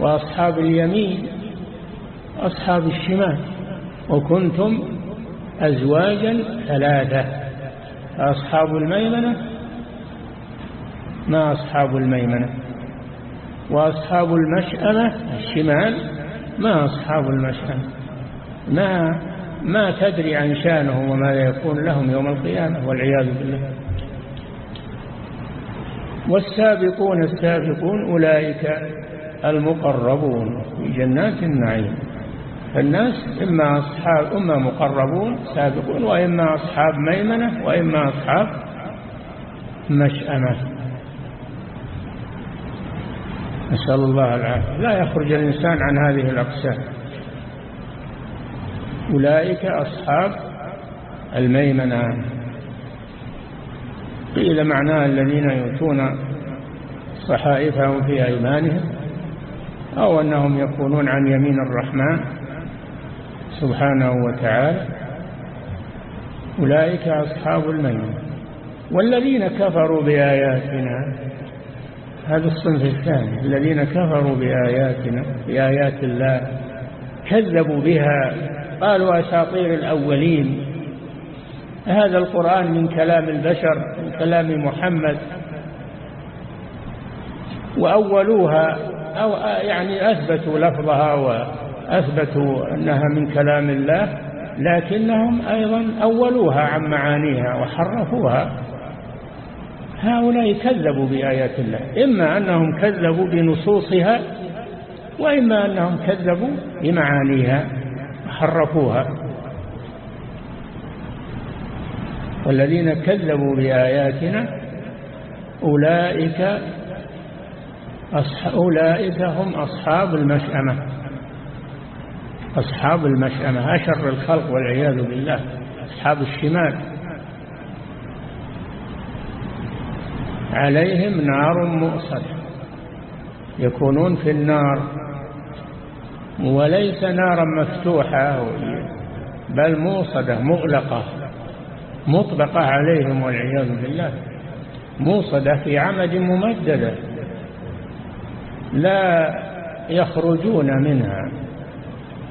وأصحاب اليمين أصحاب الشمال وكنتم أزواجا ثلاثة. أصحاب الميمنة؟ ما أصحاب الميمنة؟ وأصحاب المشأمة الشمال؟ ما أصحاب المشأمة؟ ما ما تدري عن شأنهم وما يكون لهم يوم القيامة والعياذ بالله. والسابقون السابقون أولئك المقربون في جنات النعيم. فالناس إما أصحاب إما مقربون سابقون وإما أصحاب ميمنة وإما أصحاب مشأمة. نسأل الله العافية. لا يخرج الإنسان عن هذه الأقسام. أولئك أصحاب الميمنة. قيل معناه الذين يؤتون صحائفهم في أيمانهم أو أنهم يكونون عن يمين الرحمن. سبحانه وتعالى أولئك أصحاب الميمنة والذين كفروا بآياتنا هذا الصنف الثاني الذين كفروا بآياتنا بآيات الله كذبوا بها قالوا أساطير الأولين. هذا القرآن من كلام البشر من كلام محمد. وأولوها أو يعني أثبتوا لفظها وأثبتوا أنها من كلام الله لكنهم أيضا أولوها عن معانيها وحرفوها. هؤلاء كذبوا بآيات الله إما أنهم كذبوا بنصوصها وإما أنهم كذبوا بمعانيها وحرفوها. والذين كذبوا بآياتنا أولئك أولئك هم أصحاب المشأمة. أصحاب المشأمة أشر الخلق والعياذ بالله أصحاب الشمال. عليهم نار مؤصدة يكونون في النار. وليس نارا مفتوحة بل موصدة مغلقة مطبقة عليهم والعياذ بالله. موصدة في عمد ممددة لا يخرجون منها.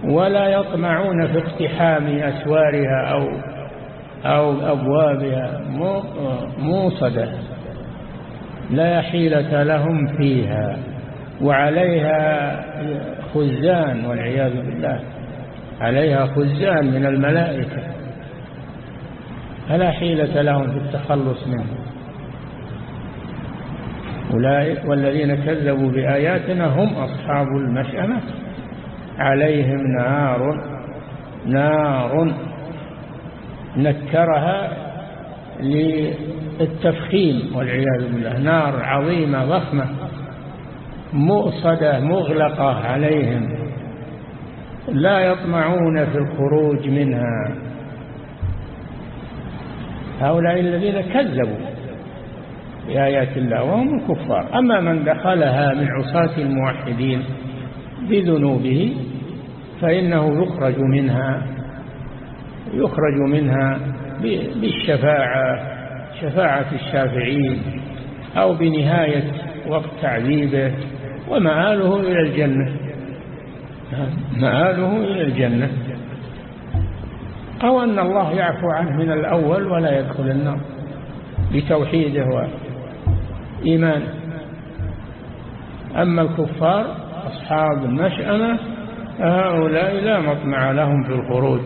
ولا يطمعون في اقتحام أسوارها أو, أو أبوابها. موصدة لا حيلة لهم فيها. وعليها خزان والعياذ بالله. عليها خزان من الملائكة. فلا حيلة لهم في التخلص منه. أولئك والذين كذبوا بآياتنا هم أصحاب المشأمة. عليهم نار نار نكرها للتفخيم والعياذ بالله. نار عظيمة ضخمة مؤصدة مغلقة عليهم لا يطمعون في الخروج منها. هؤلاء الذين كذبوا بآيات الله وهم الكفار أما من دخلها من عصاة الموحدين بذنوبه فإنه يخرج منها يخرج منها بالشفاعة شفاعة الشافعين أو بنهاية وقت تعذيبه ومآله إلى الجنة. مآله إلى الجنة. أو أن الله يعفو عنه من الأول ولا يدخل النار. بتوحيده وإيمانه. أما الكفار أصحاب المشأمة هؤلاء لا مطمع لهم في الخروج.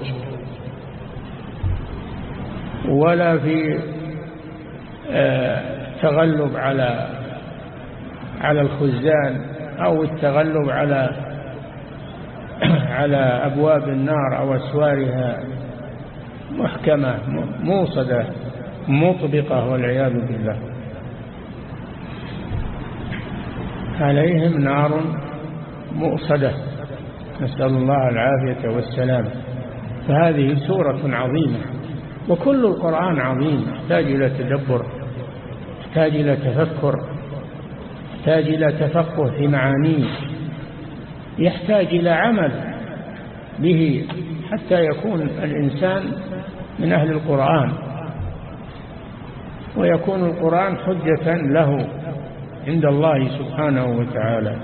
ولا في التغلب آه، على على الخزان أو التغلب على على أبواب النار أو أسوارها محكمة موصدة مطبقة والعياذ بالله. عليهم نار مؤصدة. نسأل الله العافية والسلام. فهذه سورة عظيمة وكل القرآن عظيم. يحتاج إلى تدبر يحتاج إلى تفكر يحتاج إلى تفقه في معانيه. يحتاج إلى عمل به حتى يكون الإنسان من أهل القرآن. ويكون القرآن حجة له عند الله سبحانه وتعالى.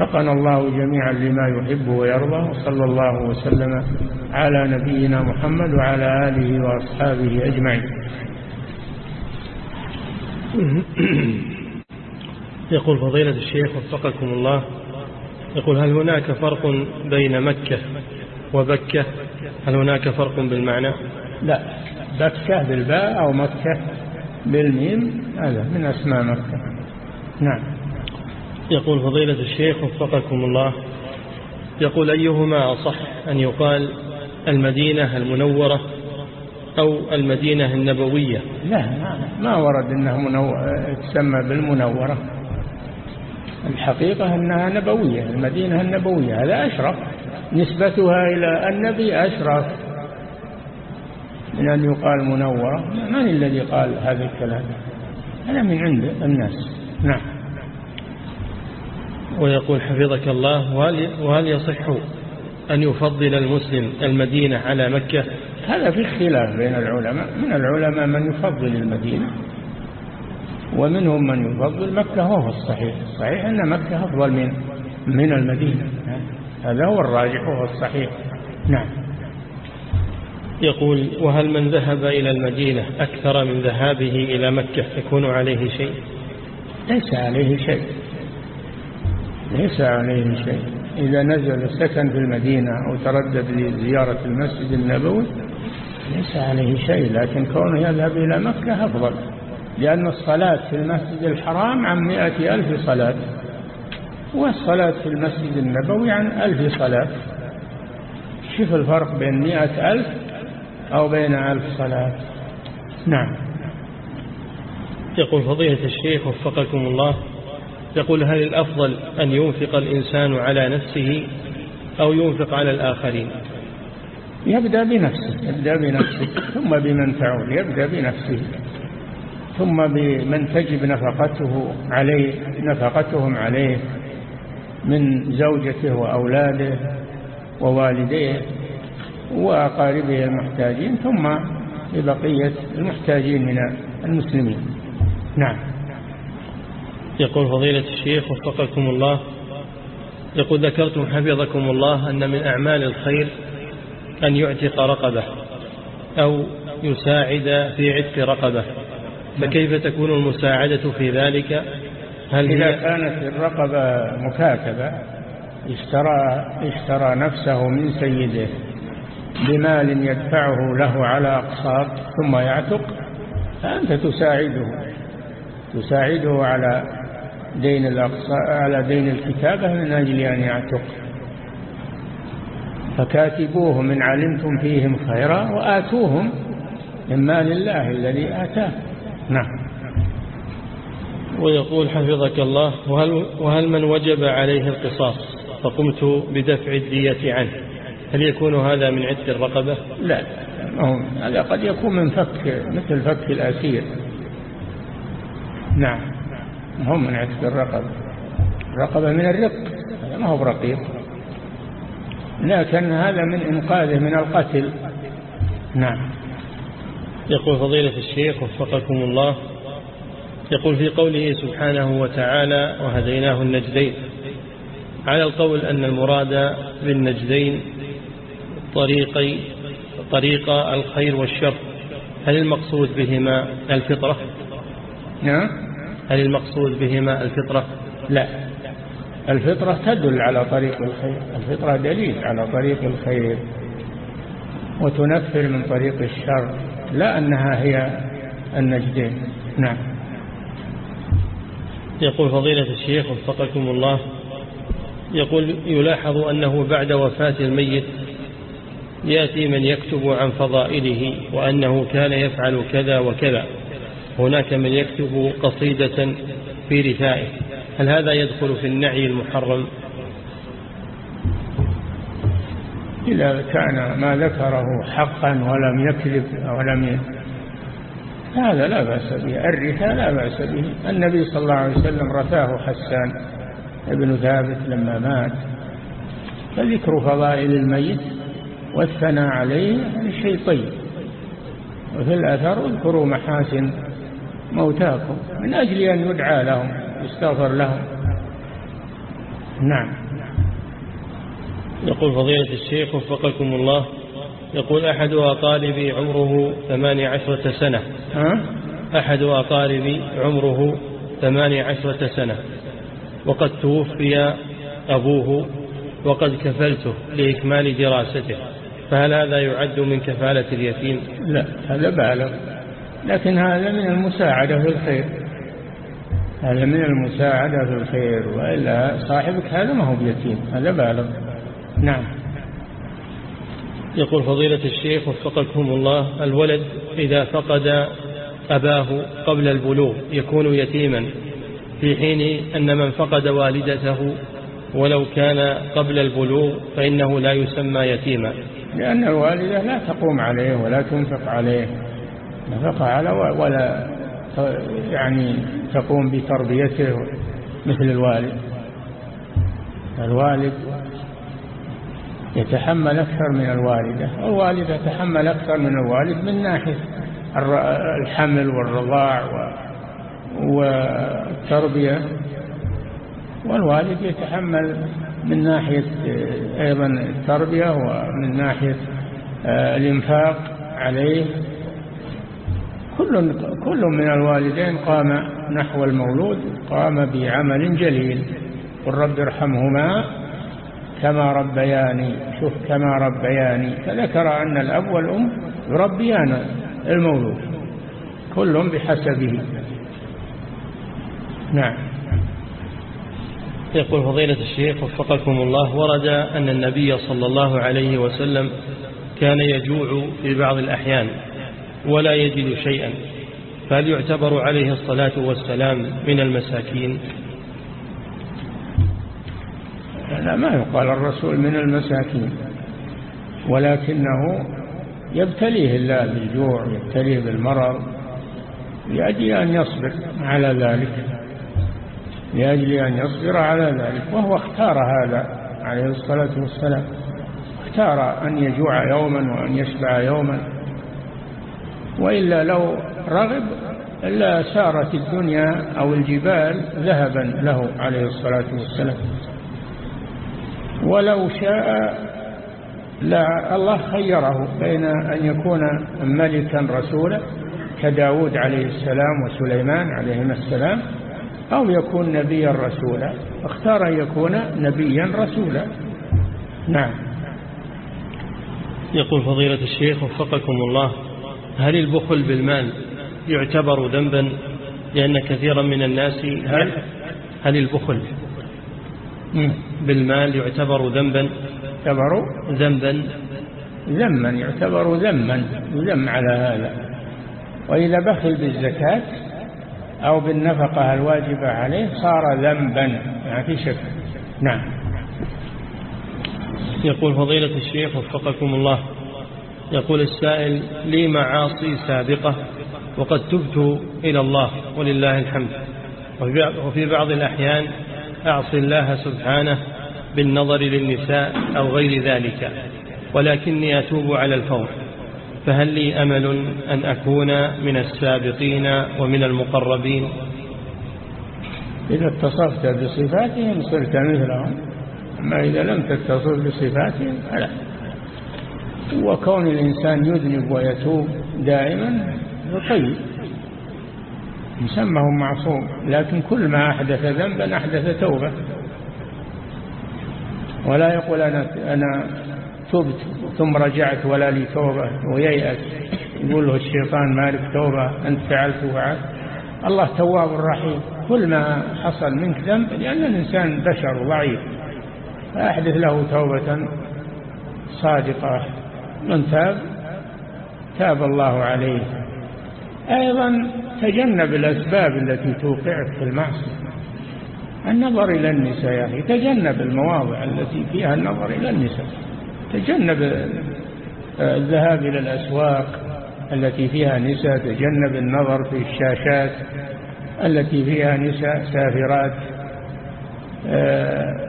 فقنا الله جميعا لما يحب ويرضى وصلى الله وسلم على نبينا محمد وعلى آله وأصحابه أجمعين. [coughs] يقول فضيلة الشيخ وفقكم الله يقول هل هناك فرق بين مكة وبكة؟ هل هناك فرق بالمعنى؟ لا بكة بالباء أو مكة بالميم هذا من أسماء مكة. نعم. يقول فضيلة الشيخ وفقكم الله. يقول أيهما أصح أن يقال المدينة المنورة أو المدينة النبوية؟ لا ما ورد أنها منو... تسمى بالمنورة. الحقيقة أنها نبوية المدينة النبوية هذا أشرف. نسبتها إلى النبي أشرف. من أن يقال منورة؟ من الذي قال هذا الكلام؟ هذا من عند الناس. نعم. ويقول حفظك الله وهل يصح أن يفضل المسلم المدينة على مكة؟ هذا في اختلاف بين العلماء. من العلماء من يفضل المدينة ومنهم من يفضل مكة وهو الصحيح. الصحيح أن مكة أفضل من من المدينة. هذا هو الراجح وهو الصحيح. نعم. يقول وهل من ذهب إلى المدينة أكثر من ذهابه إلى مكة يكون عليه شيء؟ ليس عليه شيء. ليس عليه شيء. إذا نزل سكن في المدينة أو تردد لزيارة المسجد النبوي ليس عليه شيء لكن كونه يذهب إلى مكة أفضل. لأن الصلاة في المسجد الحرام عن مئة ألف صلاة والصلاة في المسجد النبوي عن ألف صلاة. شوف الفرق بين مئة ألف أو بين ألف صلاة. نعم. يقول فضيلة الشيخ وفقكم الله يقول هل الأفضل أن ينفق الإنسان على نفسه أو ينفق على الآخرين؟ يبدأ بنفسه يبدأ بنفسه ثم بمن تعود يبدأ بنفسه ثم بمن تجب نفقته عليه نفقتهم عليه من زوجته وأولاده ووالديه وأقاربه المحتاجين ثم لبقية المحتاجين من المسلمين. نعم. يقول فضيلة الشيخ وفقكم الله يقول ذكرتم حفظكم الله أن من أعمال الخير أن يعتق رقبة أو يساعد في عتق رقبة. فكيف تكون المساعدة في ذلك؟ هل إذا كانت الرقبة مكاتبة اشترى, اشترى نفسه من سيده بمال يدفعه له على أقساط ثم يعتق فأنت تساعده تساعده على دين على دين الكتابة من أجل أن يعتق. فكاتبوهم إن علمتم فيهم خيرا وآتوهم من مال الله الذي آتاه. نعم. ويقول حفظك الله وهل, وهل من وجب عليه القصاص فقمت بدفع الدية عنه؟ هل يكون هذا من عتق الرقبة؟ لا هذا قد يكون من فك مثل فك الأسير. نعم. هو من عتق الرقبة. الرقبة من الرق هذا ما هو برقيق. لكن هذا من إنقاذه من القتل. نعم. يقول فضيلة الشيخ وفقكم الله يقول في قوله سبحانه وتعالى وهديناه النجدين على القول أن المراد بالنجدين طريقي طريق الخير والشر هل المقصود بهما الفطرة؟ نعم. هل المقصود بهما الفطرة؟ لا. الفطرة تدل على طريق الخير. الفطرة دليل على طريق الخير. وتنفر من طريق الشر. لا أنها هي النجدين. نعم. يقول فضيلة الشيخ وفقكم الله يقول يلاحظ أنه بعد وفاة الميت يأتي من يكتب عن فضائله وأنه كان يفعل كذا وكذا. هناك من يكتب قصيدة في رثائه. هل هذا يدخل في النعي المحرم؟ إذا كان ما ذكره حقا ولم يكذب ولم. هذا لا بأس به. الرثاء لا بأس به. النبي صلى الله عليه وسلم رثاه حسان ابن ثابت لما مات. فذكر فضائل الميت والثناء عليه يعني شيء طيب. وفي الأثر اذكروا محاسن موتاكم من أجل أن يدعى لهم يستغفر لهم. نعم. يقول فضيلة الشيخ وفقكم الله يقول أحد أقاربي عمره ثماني عشرة سنة؟ أحد أقاربي عمره ثماني عشرة سنة. وقد توفي أبوه وقد كفلته لإكمال دراسته. فهل هذا يعد من كفالة اليتيم؟ لا هذا بالغ لكن هذا من المساعدة في الخير. هذا من المساعدة في الخير وإلا صاحبك هذا ما هو بيتيم هذا بالغ. نعم. يقول فضيلة الشيخ وفقكم الله الولد إذا فقد أباه قبل البلوغ يكون يتيما في حين أن من فقد والدته ولو كان قبل البلوغ فإنه لا يسمى يتيما. لأن الوالدة لا تقوم عليه ولا تنفق عليه. نفقة على ولا يعني تقوم بتربيته مثل الوالد. الوالد يتحمل أكثر من الوالدة والوالدة تحمل أكثر من الوالد من ناحية الحمل والرضاع والتربية. والوالد يتحمل من ناحية أيضا التربية ومن ناحية آه، الإنفاق عليه. كل كل من الوالدين قام نحو المولود قام بعمل جليل. قل ارحمهما كما ربياني شوف كما ربياني. فذكر أن الأب والأم يربيان المولود كل بحسبه. نعم. يقول فضيلة الشيخ وفقكم الله ورد أن النبي صلى الله عليه وسلم كان يجوع في بعض الأحيان. ولا يجد شيئا. فهل يعتبر عليه الصلاة والسلام من المساكين؟ لا ما يقال الرسول من المساكين ولكنه يبتليه الله بالجوع يبتليه بالمرض لأجل أن يصبر على ذلك لأجل أن يصبر على ذلك. وهو اختار هذا عليه الصلاة والسلام اختار أن يجوع يوما وأن يشبع يوما. وإلا لو رغب إلا سارت الدنيا أو الجبال ذهبا له عليه الصلاة والسلام. ولو شاء لا الله خيره بين أن يكون ملكا رسولا كداود عليه السلام وسليمان عليهما السلام أو يكون نبيا رسولا. اختار أن يكون نبيا رسولا. نعم. يقول فضيلة الشيخ وفقكم الله. هل البخل بالمال يعتبر ذنبا لأن كثيرا من الناس هل, هل البخل بالمال يعتبر ذنبا؟ يعتبر ذنبا. ذما يعتبر ذما يذم على هذا. وإذا بخل بالزكاة أو بالنفقة الواجبة عليه صار ذنبا. ما في شك. نعم. يقول فضيلة الشيخ وفقكم الله. يقول السائل لي معاصي سابقة وقد تبت إلى الله ولله الحمد. وفي بعض الأحيان أعصي الله سبحانه بالنظر للنساء أو غير ذلك ولكني أتوب على الفور. فهل لي أمل أن أكون من السابقين ومن المقربين؟ إذا اتصفت بصفاتهم صرت مثلهم أما إذا لم تتصف بصفاتهم فلا. وكون الإنسان يذنب ويتوب دائما طيب. يسمى معصوم لكن كل ما أحدث ذنبا أحدث توبة. ولا يقول أنا, أنا تبت ثم رجعت ولا لي توبة وييأس. يقول له الشيطان مالك توبة أنت فعلت وفعلت الله تواب رحيم. كل ما حصل منك ذنب لأن الإنسان بشر ضعيف فأحدث له توبة صادقة. من تاب؟ تاب الله عليه. أيضا تجنب الأسباب التي توقعك في المعصية. النظر إلى النساء يا أخي تجنب المواضع التي فيها النظر إلى النساء. تجنب الذهاب إلى الأسواق التي فيها نساء تجنب النظر في الشاشات التي فيها نساء سافرات آه،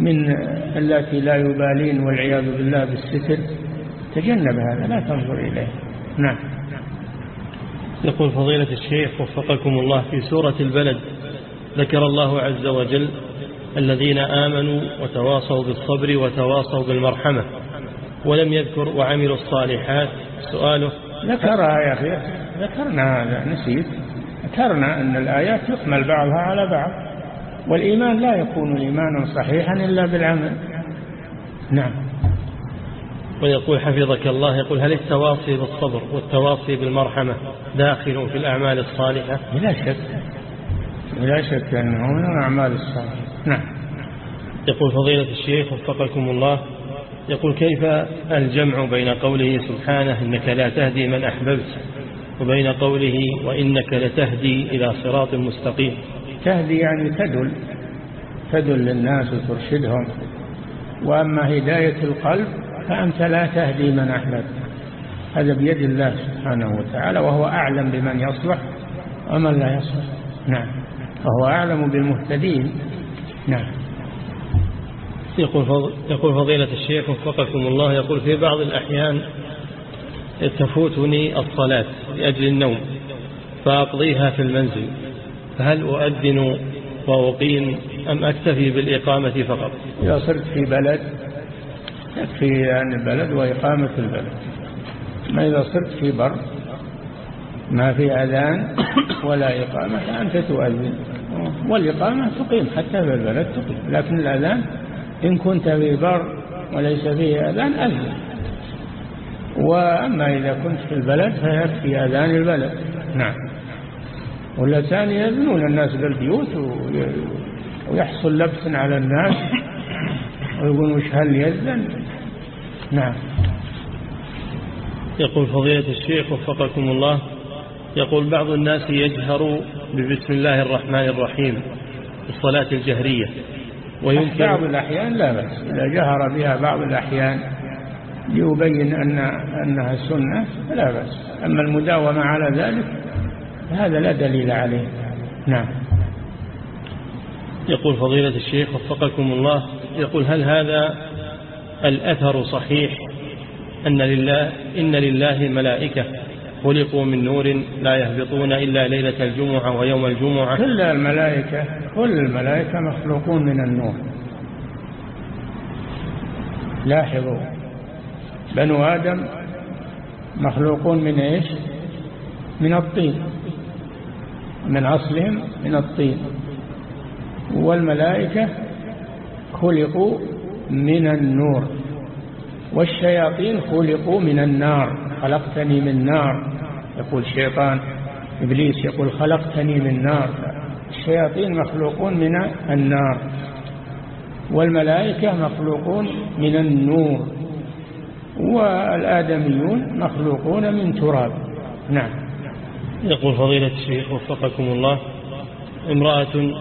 من التي لا يبالين والعياذ بالله بالستر تجنب هذا لا تنظر إليه. نعم. يقول فضيلة الشيخ وفقكم الله في سورة البلد ذكر الله عز وجل الذين آمنوا وتواصوا بالصبر وتواصوا بالمرحمة ولم يذكر وعملوا الصالحات. سؤاله ذكرها يا أخي ذكرنا هذا نسيت. ذكرنا أن الآيات يحمل بعضها على بعض. والإيمان لا يكون إيمانا صحيحا إلا بالعمل. نعم. ويقول حفظك الله يقول هل التواصي بالصبر والتواصي بالمرحمة داخل في الأعمال الصالحة؟ بلا شك. بلا شك أنه من الأعمال الصالحة. نعم. يقول فضيلة الشيخ وفقكم الله يقول كيف الجمع بين قوله سبحانه إنك لا تهدي من أحببت وبين قوله وإنك لتهدي إلى صراط مستقيم؟ تهدي يعني تدل تدل للناس وترشدهم. وأما هداية القلب فأنت لا تهدي من أحببت. هذا بيد الله سبحانه وتعالى وهو أعلم بمن يصلح ومن لا يصلح. نعم. وهو أعلم بالمهتدين. نعم. يقول يقول فضيلة الشيخ وفقكم الله يقول في بعض الأحيان تفوتني الصلاة لأجل النوم فأقضيها في المنزل. فهل أؤذن وأقيم أم أكتفي بالإقامة فقط؟ إذا صرت في بلد يكفي عن البلد وإقامة البلد. ما إذا صرت في بر ما في أذان ولا إقامة فأنت تؤذن. والإقامة تقيم حتى في البلد تقيم. لكن الأذان إن كنت في بر وليس فيه أذان أذن. وأما إذا كنت في البلد فيكفي أذان البلد. نعم. واللسان يأذنون الناس بالبيوت ويحصل لبس على الناس ويقول وش هل يأذن نعم. يقول فضيلة الشيخ وفقكم الله يقول بعض الناس يجهر ببسم الله الرحمن الرحيم الصلاة الجهرية ويمكن بعض الأحيان لا بأس إذا جهر بها بعض الأحيان ليبين أن أنها سنة فلا بأس. أما المداومة على ذلك هذا لا دليل عليه. نعم. يقول فضيلة الشيخ وفقكم الله يقول هل هذا الأثر صحيح أن لله إن لله ملائكة خلقوا من نور لا يهبطون إلا ليلة الجمعة ويوم الجمعة؟ كل الملائكة كل الملائكة مخلوقون من النور. لاحظوا بنو آدم مخلوقون من إيش؟ من الطين. من أصلهم من الطين. والملائكة خلقوا من النور. والشياطين خلقوا من النار. خلقتني من نار. يقول الشيطان. إبليس يقول خلقتني من نار. الشياطين مخلوقون من النار. والملائكة مخلوقون من النور. والآدميون مخلوقون من تراب. نعم. يقول فضيلة الشيخ وفقكم الله امرأة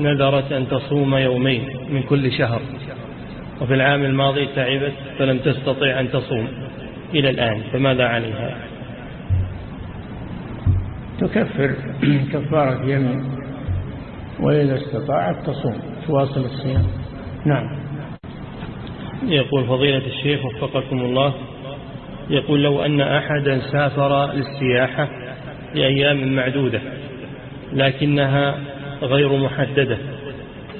نذرت أن تصوم يومين من كل شهر وفي العام الماضي تعبت فلم تستطع أن تصوم إلى الآن فماذا عليها؟ تكفر [clears throat] كفارة يمين وإذا استطاعت تصوم تواصل الصيام. نعم. يقول فضيلة الشيخ وفقكم الله يقول لو أن أحدا سافر للسياحة لأيام معدودة لكنها غير محددة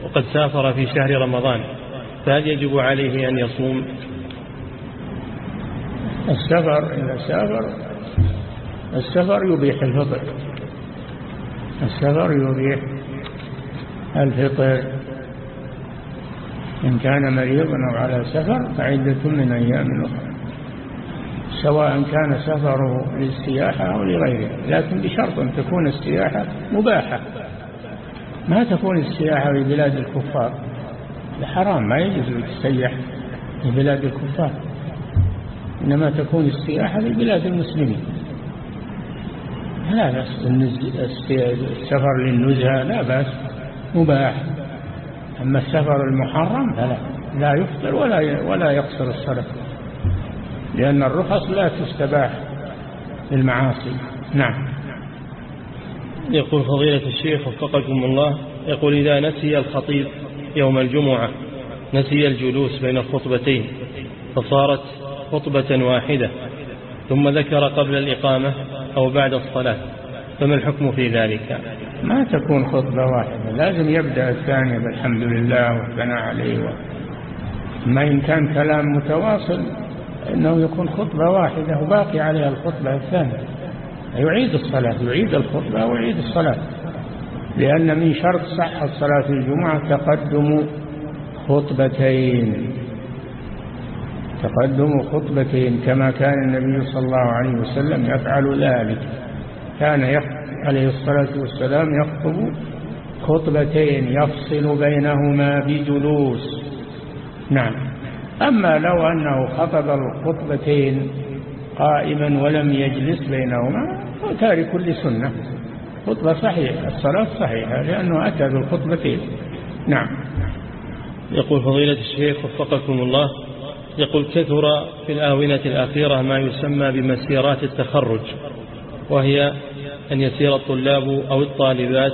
وقد سافر في شهر رمضان فهل يجب عليه أن يصوم؟ السفر إذا سافر السفر يبيح الفطر السفر يبيح الفطر. إن كان مريضا أو على سفر فعدة من أيام أخرى. سواء كان سفره للسياحة أو لغيره لكن بشرط أن تكون السياحة مباحة. ما تكون السياحة في بلاد الكفار؟ حرام ما يجوز للسياح في بلاد الكفار. إنما تكون السياحة في بلاد المسلمين. لا بأس السفر للنزهة لا بأس مباح. أما السفر المحرم فلا لا يفطر ولا ولا يقصر الصلاة. لأن الرخص لا تستباح للمعاصي. نعم. يقول فضيلة الشيخ وفقكم الله يقول إذا نسي الخطيب يوم الجمعة نسي الجلوس بين الخطبتين فصارت خطبة واحدة ثم ذكر قبل الإقامة أو بعد الصلاة فما الحكم في ذلك؟ ما تكون خطبة واحدة لازم يبدأ الثانية بالحمد لله والثناء عليه ما إن كان كلام متواصل إنه يكون خطبة واحدة وباقي عليها الخطبة الثانية. يعيد الصلاة يعيد الخطبة ويعيد الصلاة. لأن من شرط صحة صلاة الجمعة تقدم خطبتين. تقدم خطبتين كما كان النبي صلى الله عليه وسلم يفعل ذلك. كان عليه الصلاة والسلام يخطب خطبتين يفصل بينهما بجلوس. نعم. أما لو أنه خطب الخطبتين قائما ولم يجلس بينهما فتارك لسنة. خطبة صحيحة الصلاة صحيحة لأنه أتى بالخطبتين. نعم. يقول فضيلة الشيخ وفقكم الله يقول كثر في الآونة الأخيرة ما يسمى بمسيرات التخرج وهي أن يسير الطلاب أو الطالبات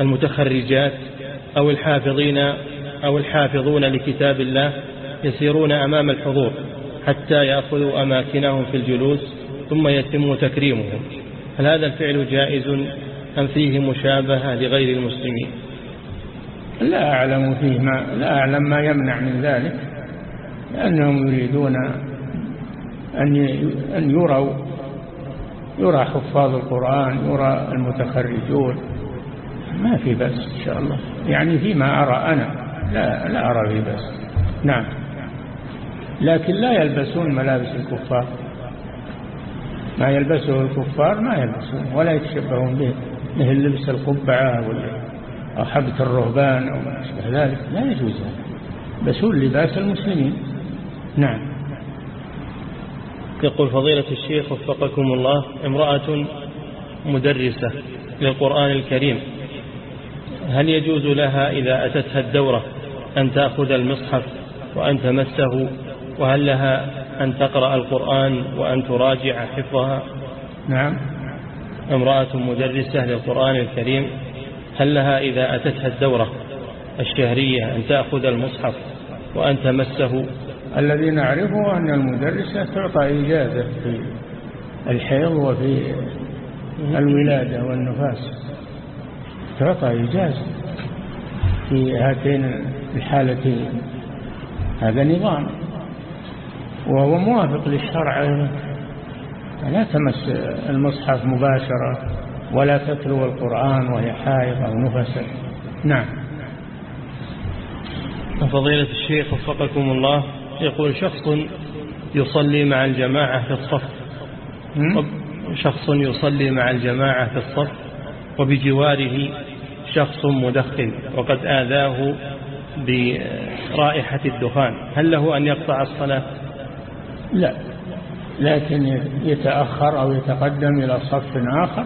المتخرجات أو الحافظين أو الحافظون لكتاب الله يسيرون أمام الحضور حتى يأخذوا أماكنهم في الجلوس ثم يتم تكريمهم. هل هذا الفعل جائز أم فيه مشابهة لغير المسلمين؟ لا أعلم فيه ما لا أعلم ما يمنع من ذلك لأنهم يريدون أن أن يروا يرى حفاظ القرآن يرى المتخرجون. ما في بس إن شاء الله. يعني فيما أرى أنا لا, لا أرى في بس نعم. لكن لا يلبسون ملابس الكفار. ما يلبسه الكفار ما يلبسون ولا يتشبهون به مثل لبس القبعة أو حبة الرهبان أو ما أشبه ذلك. لا يجوز يلبسون لباس المسلمين. نعم. يقول فضيلة الشيخ وفقكم الله امرأة مدرسة للقرآن الكريم هل يجوز لها إذا أتتها الدورة أن تأخذ المصحف وأن تمسه وهل لها أن تقرأ القرآن وأن تراجع حفظها؟ نعم. امرأة مدرسة للقرآن الكريم هل لها إذا أتتها الدورة الشهرية أن تأخذ المصحف وأن تمسه؟ الذي نعرفه أن المدرسة تعطى إجازة في الحيض وفي الولادة والنفاس. تعطى إجازة في هاتين الحالتين. هذا نظام. وهو موافق للشرع لا تمس المصحف مباشرة ولا تتلو القرآن وهي حائض أو نفسة. نعم. فضيلة الشيخ وفقكم الله يقول شخص يصلي مع الجماعة في الصف. شخص يصلي مع الجماعة في الصف وبجواره شخص مدخن وقد آذاه برائحة الدخان. هل له أن يقطع الصلاة؟ لا. لكن يتأخر أو يتقدم إلى صف آخر.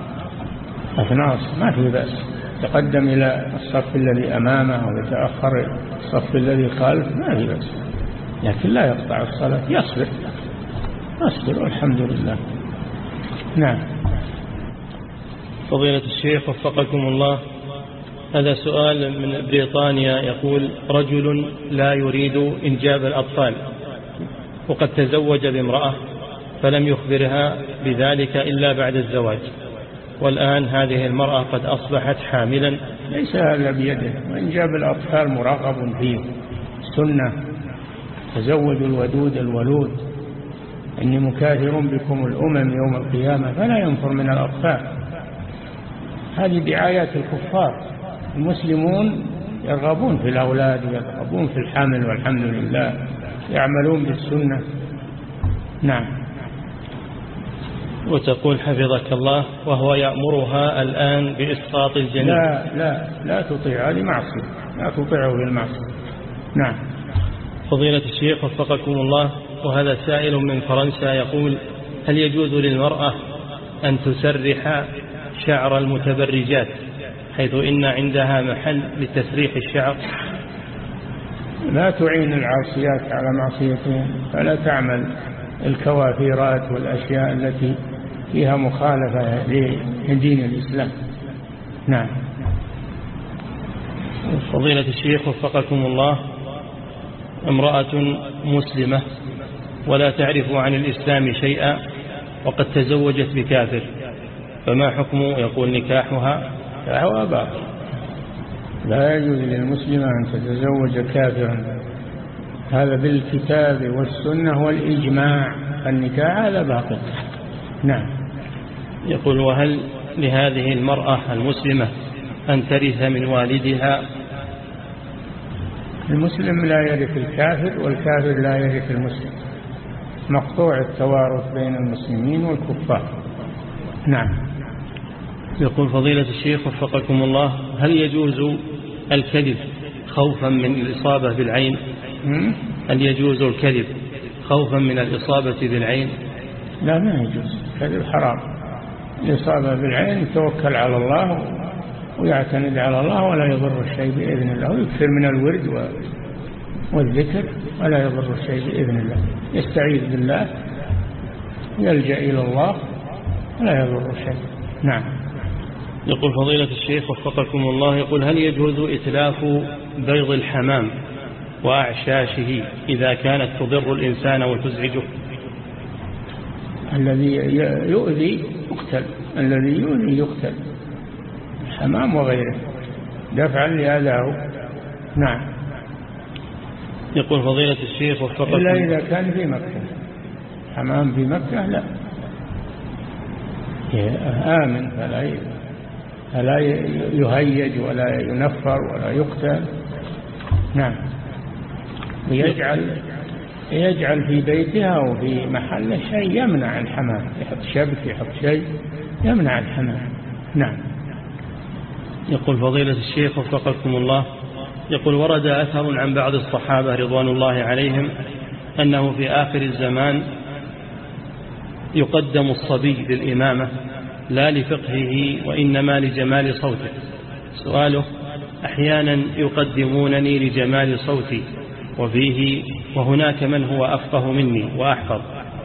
أثناء ما في بأس. يتقدم إلى الصف الذي أمامه أو يتأخر الصف الذي خلفه ما في بأس. لكن لا يقطع الصلاة. يصبر. يصبر والحمد لله. نعم. فضيلة الشيخ وفقكم الله. هذا سؤال من بريطانيا يقول رجل لا يريد إنجاب الأطفال. وقد تزوج بامرأة فلم يخبرها بذلك إلا بعد الزواج. والآن هذه المرأة قد أصبحت حاملا. ليس هذا بيده. وإنجاب الأطفال مرغب فيه. سنة. تزوجوا الودود الولود. إني مكاثر بكم الأمم يوم القيامة. فلا ينفر من الأطفال. هذه دعايات الكفار. المسلمون يرغبون في الأولاد ويرغبون في الحمل والحمد لله. يعملون بالسنة. نعم. وتقول حفظك الله وهو يأمرها الآن بإسقاط الجنين. لا لا لا تطيع هذه معصية. لا تطيعه بالمعصية نعم. فضيلة الشيخ وفقكم الله وهذا سائل من فرنسا يقول هل يجوز للمرأة أن تسرح شعر المتبرجات حيث إن عندها محل لتسريح الشعر؟ لا تعين العاصيات على معصيتهم فلا تعمل الكوافيرات والأشياء التي فيها مخالفة لدين الإسلام. نعم. فضيلة الشيخ وفقكم الله امرأة مسلمة ولا تعرف عن الإسلام شيئا وقد تزوجت بكافر فما حكم يقول نكاحها؟ فهو باطل لا يجوز للمسلمة أن تتزوج كافرا. هذا بالكتاب والسنة والإجماع. النكاح هذا باطل. نعم. يقول وهل لهذه المرأة المسلمة أن ترث من والدها؟ المسلم لا يرث الكافر والكافر لا يرث المسلم. مقطوع التوارث بين المسلمين والكفار. نعم. يقول فضيلة الشيخ وفقكم الله هل يجوز الكذب خوفا من الإصابة بالعين؟ هل يجوز الكذب خوفا من الإصابة بالعين؟ لا ما يجوز. الكذب حرام. الإصابة بالعين يتوكل على الله ويعتمد على الله ولا يضر الشيء بإذن الله ويكثر من الورد والذكر ولا يضر الشيء بإذن الله. يستعيذ بالله يلجأ إلى الله ولا يضر الشيء. نعم. يقول فضيلة الشيخ وفقكم الله يقول هل يجوز إتلاف بيض الحمام وأعشاشه إذا كانت تضر الإنسان وتزعجه؟ الذي يؤذي يقتل الذي يؤذي يقتل الحمام وغيره. دفعا لأذاه نعم. يقول فضيلة الشيخ وفقكم إلا إذا كان في مكة. حمام في مكة لا. آمن فلا فلا يهيج ولا ينفر ولا يقتل. نعم. ويجعل يجعل في بيته أو في محله شيء يمنع الحمام. يحط شبك يحط شيء يمنع الحمام. نعم. يقول فضيلة الشيخ وفقكم الله يقول ورد أثر عن بعض الصحابة رضوان الله عليهم أنه في آخر الزمان يقدم الصبي للإمامة لا لفقهه وإنما لجمال صوته. سؤاله أحيانا يقدمونني لجمال صوتي وفيه وهناك من هو أفقه مني وأحفظ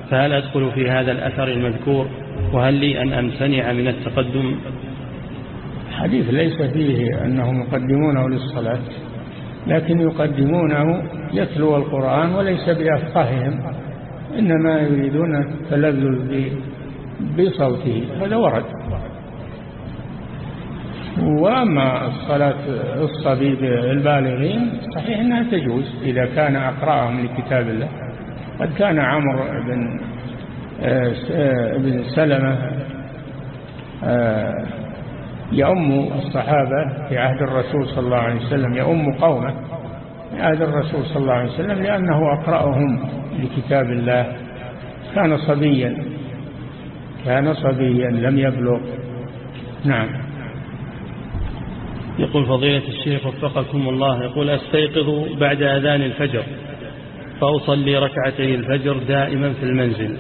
فهل أدخل في هذا الأثر المذكور؟ وهل لي أن أمتنع من التقدم؟ حديث ليس فيه أنهم يقدمونه للصلاة لكن يقدمونه يتلو القرآن وليس بأفقههم إنما يريدون التلذذ بصوته هذا ورد. وأما الصلاة الصبي بالبالغين صحيح أنها تجوز. إذا كان أقرأهم لكتاب الله قد كان عمرو بن آه، بن سلمة آه، يؤم الصحابة في عهد الرسول صلى الله عليه وسلم يؤم قومه في عهد الرسول صلى الله عليه وسلم لأنه أقرأهم لكتاب الله. كان صبيا. كان صبيا لم يبلغ. نعم. يقول فضيلة الشيخ وفقكم الله يقول أستيقظ بعد أذان الفجر فأصلي ركعتي الفجر دائما في المنزل.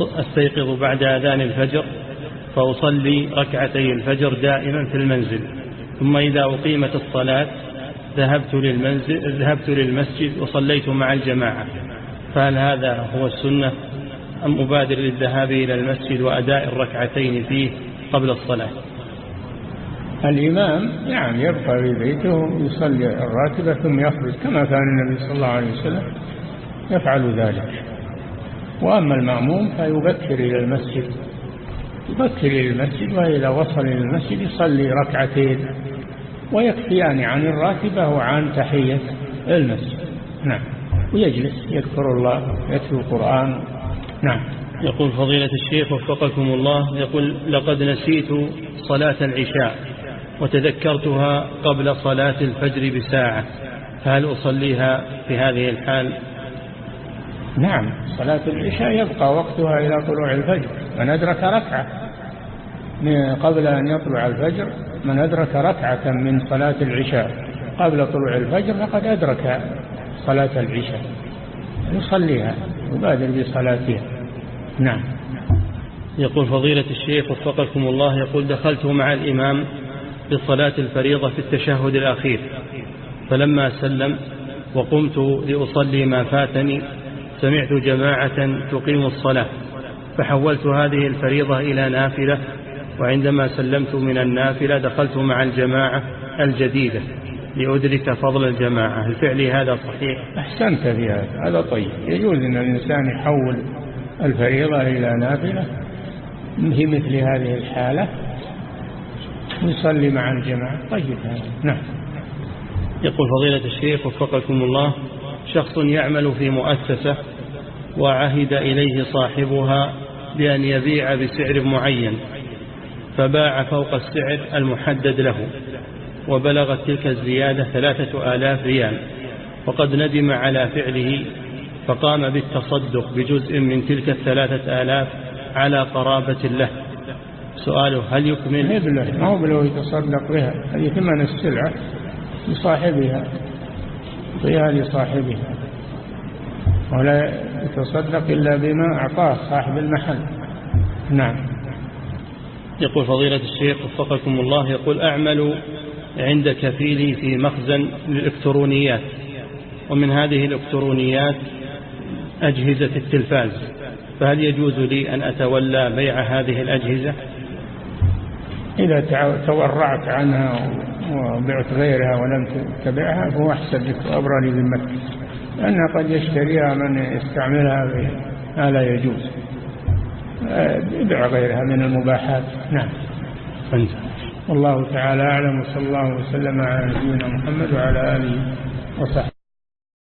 أستيقظ بعد أذان الفجر فأصلي ركعتي الفجر دائما في المنزل. ثم إذا أقيمت الصلاة ذهبت للمنزل ذهبت للمسجد وصليت مع الجماعة. فهل هذا هو السنة؟ أم أبادر للذهاب إلى المسجد وأداء الركعتين فيه قبل الصلاة؟ الإمام نعم يبقى في بيته يصلي الراتبة ثم يخرج كما كان النبي صلى الله عليه وسلم يفعل ذلك. وأما المأموم فيبكر إلى المسجد يبكر إلى المسجد وإذا وصل إلى المسجد يصلي ركعتين ويكفيان عن الراتبة وعن تحية المسجد. نعم ويجلس يذكر الله يتلو القرآن. نعم. يقول فضيلة الشيخ وفقكم الله يقول لقد نسيت صلاة العشاء وتذكرتها قبل صلاة الفجر بساعة فهل أصليها في هذه الحال؟ نعم. صلاة العشاء يبقى وقتها إلى طلوع الفجر. من أدرك ركعة. قبل أن يطلع الفجر من أدرك ركعة من صلاة العشاء قبل طلوع الفجر فقد أدرك صلاة العشاء. يصليها يبادر بصلاتها. نعم. يقول فضيلة الشيخ وفقكم الله يقول دخلت مع الإمام بصلاة الفريضة في التشهد الأخير فلما سلم وقمت لأصلي ما فاتني سمعت جماعة تقيم الصلاة فحولت هذه الفريضة إلى نافلة وعندما سلمت من النافلة دخلت مع الجماعة الجديدة لأدرك فضل الجماعة. الفعل هذا صحيح؟ أحسنت في هذا. هذا طيب. يجوز أن الإنسان يحول الفريضة إلى نافلة. في مثل هذه الحالة ويصلي مع الجماعة. طيب هذا. نعم. يقول فضيلة الشيخ وفقكم الله شخص يعمل في مؤسسة وعهد إليه صاحبها بأن يبيع بسعر معين فباع فوق السعر المحدد له وبلغت تلك الزيادة ثلاثة آلاف ريال وقد ندم على فعله فقام بالتصدق بجزء من تلك الثلاثة آلاف على قرابة له. سؤاله هل يكمل هبله ما هو بلو يتصدق بها؟ هذه ثمن السلعة لصاحبها فيها لصاحبها. ولا يتصدق إلا بما أعطاه صاحب المحل. نعم. يقول فضيلة الشيخ وفقكم الله يقول أعمل عند كفيلي في مخزن للإلكترونيات. ومن هذه الإلكترونيات أجهزة التلفاز فهل يجوز لي أن أتولى بيع هذه الأجهزة؟ إذا تورعت عنها وبعت غيرها ولم تبعها فهو أحسن لك وأبرى لذمتك لأنها قد يشتريها من يستعملها ما لا يجوز. ابع غيرها من المباحات. نعم. أنت والله تعالى أعلم وصلى الله وسلم على نبينا محمد وعلى آله وصحبه.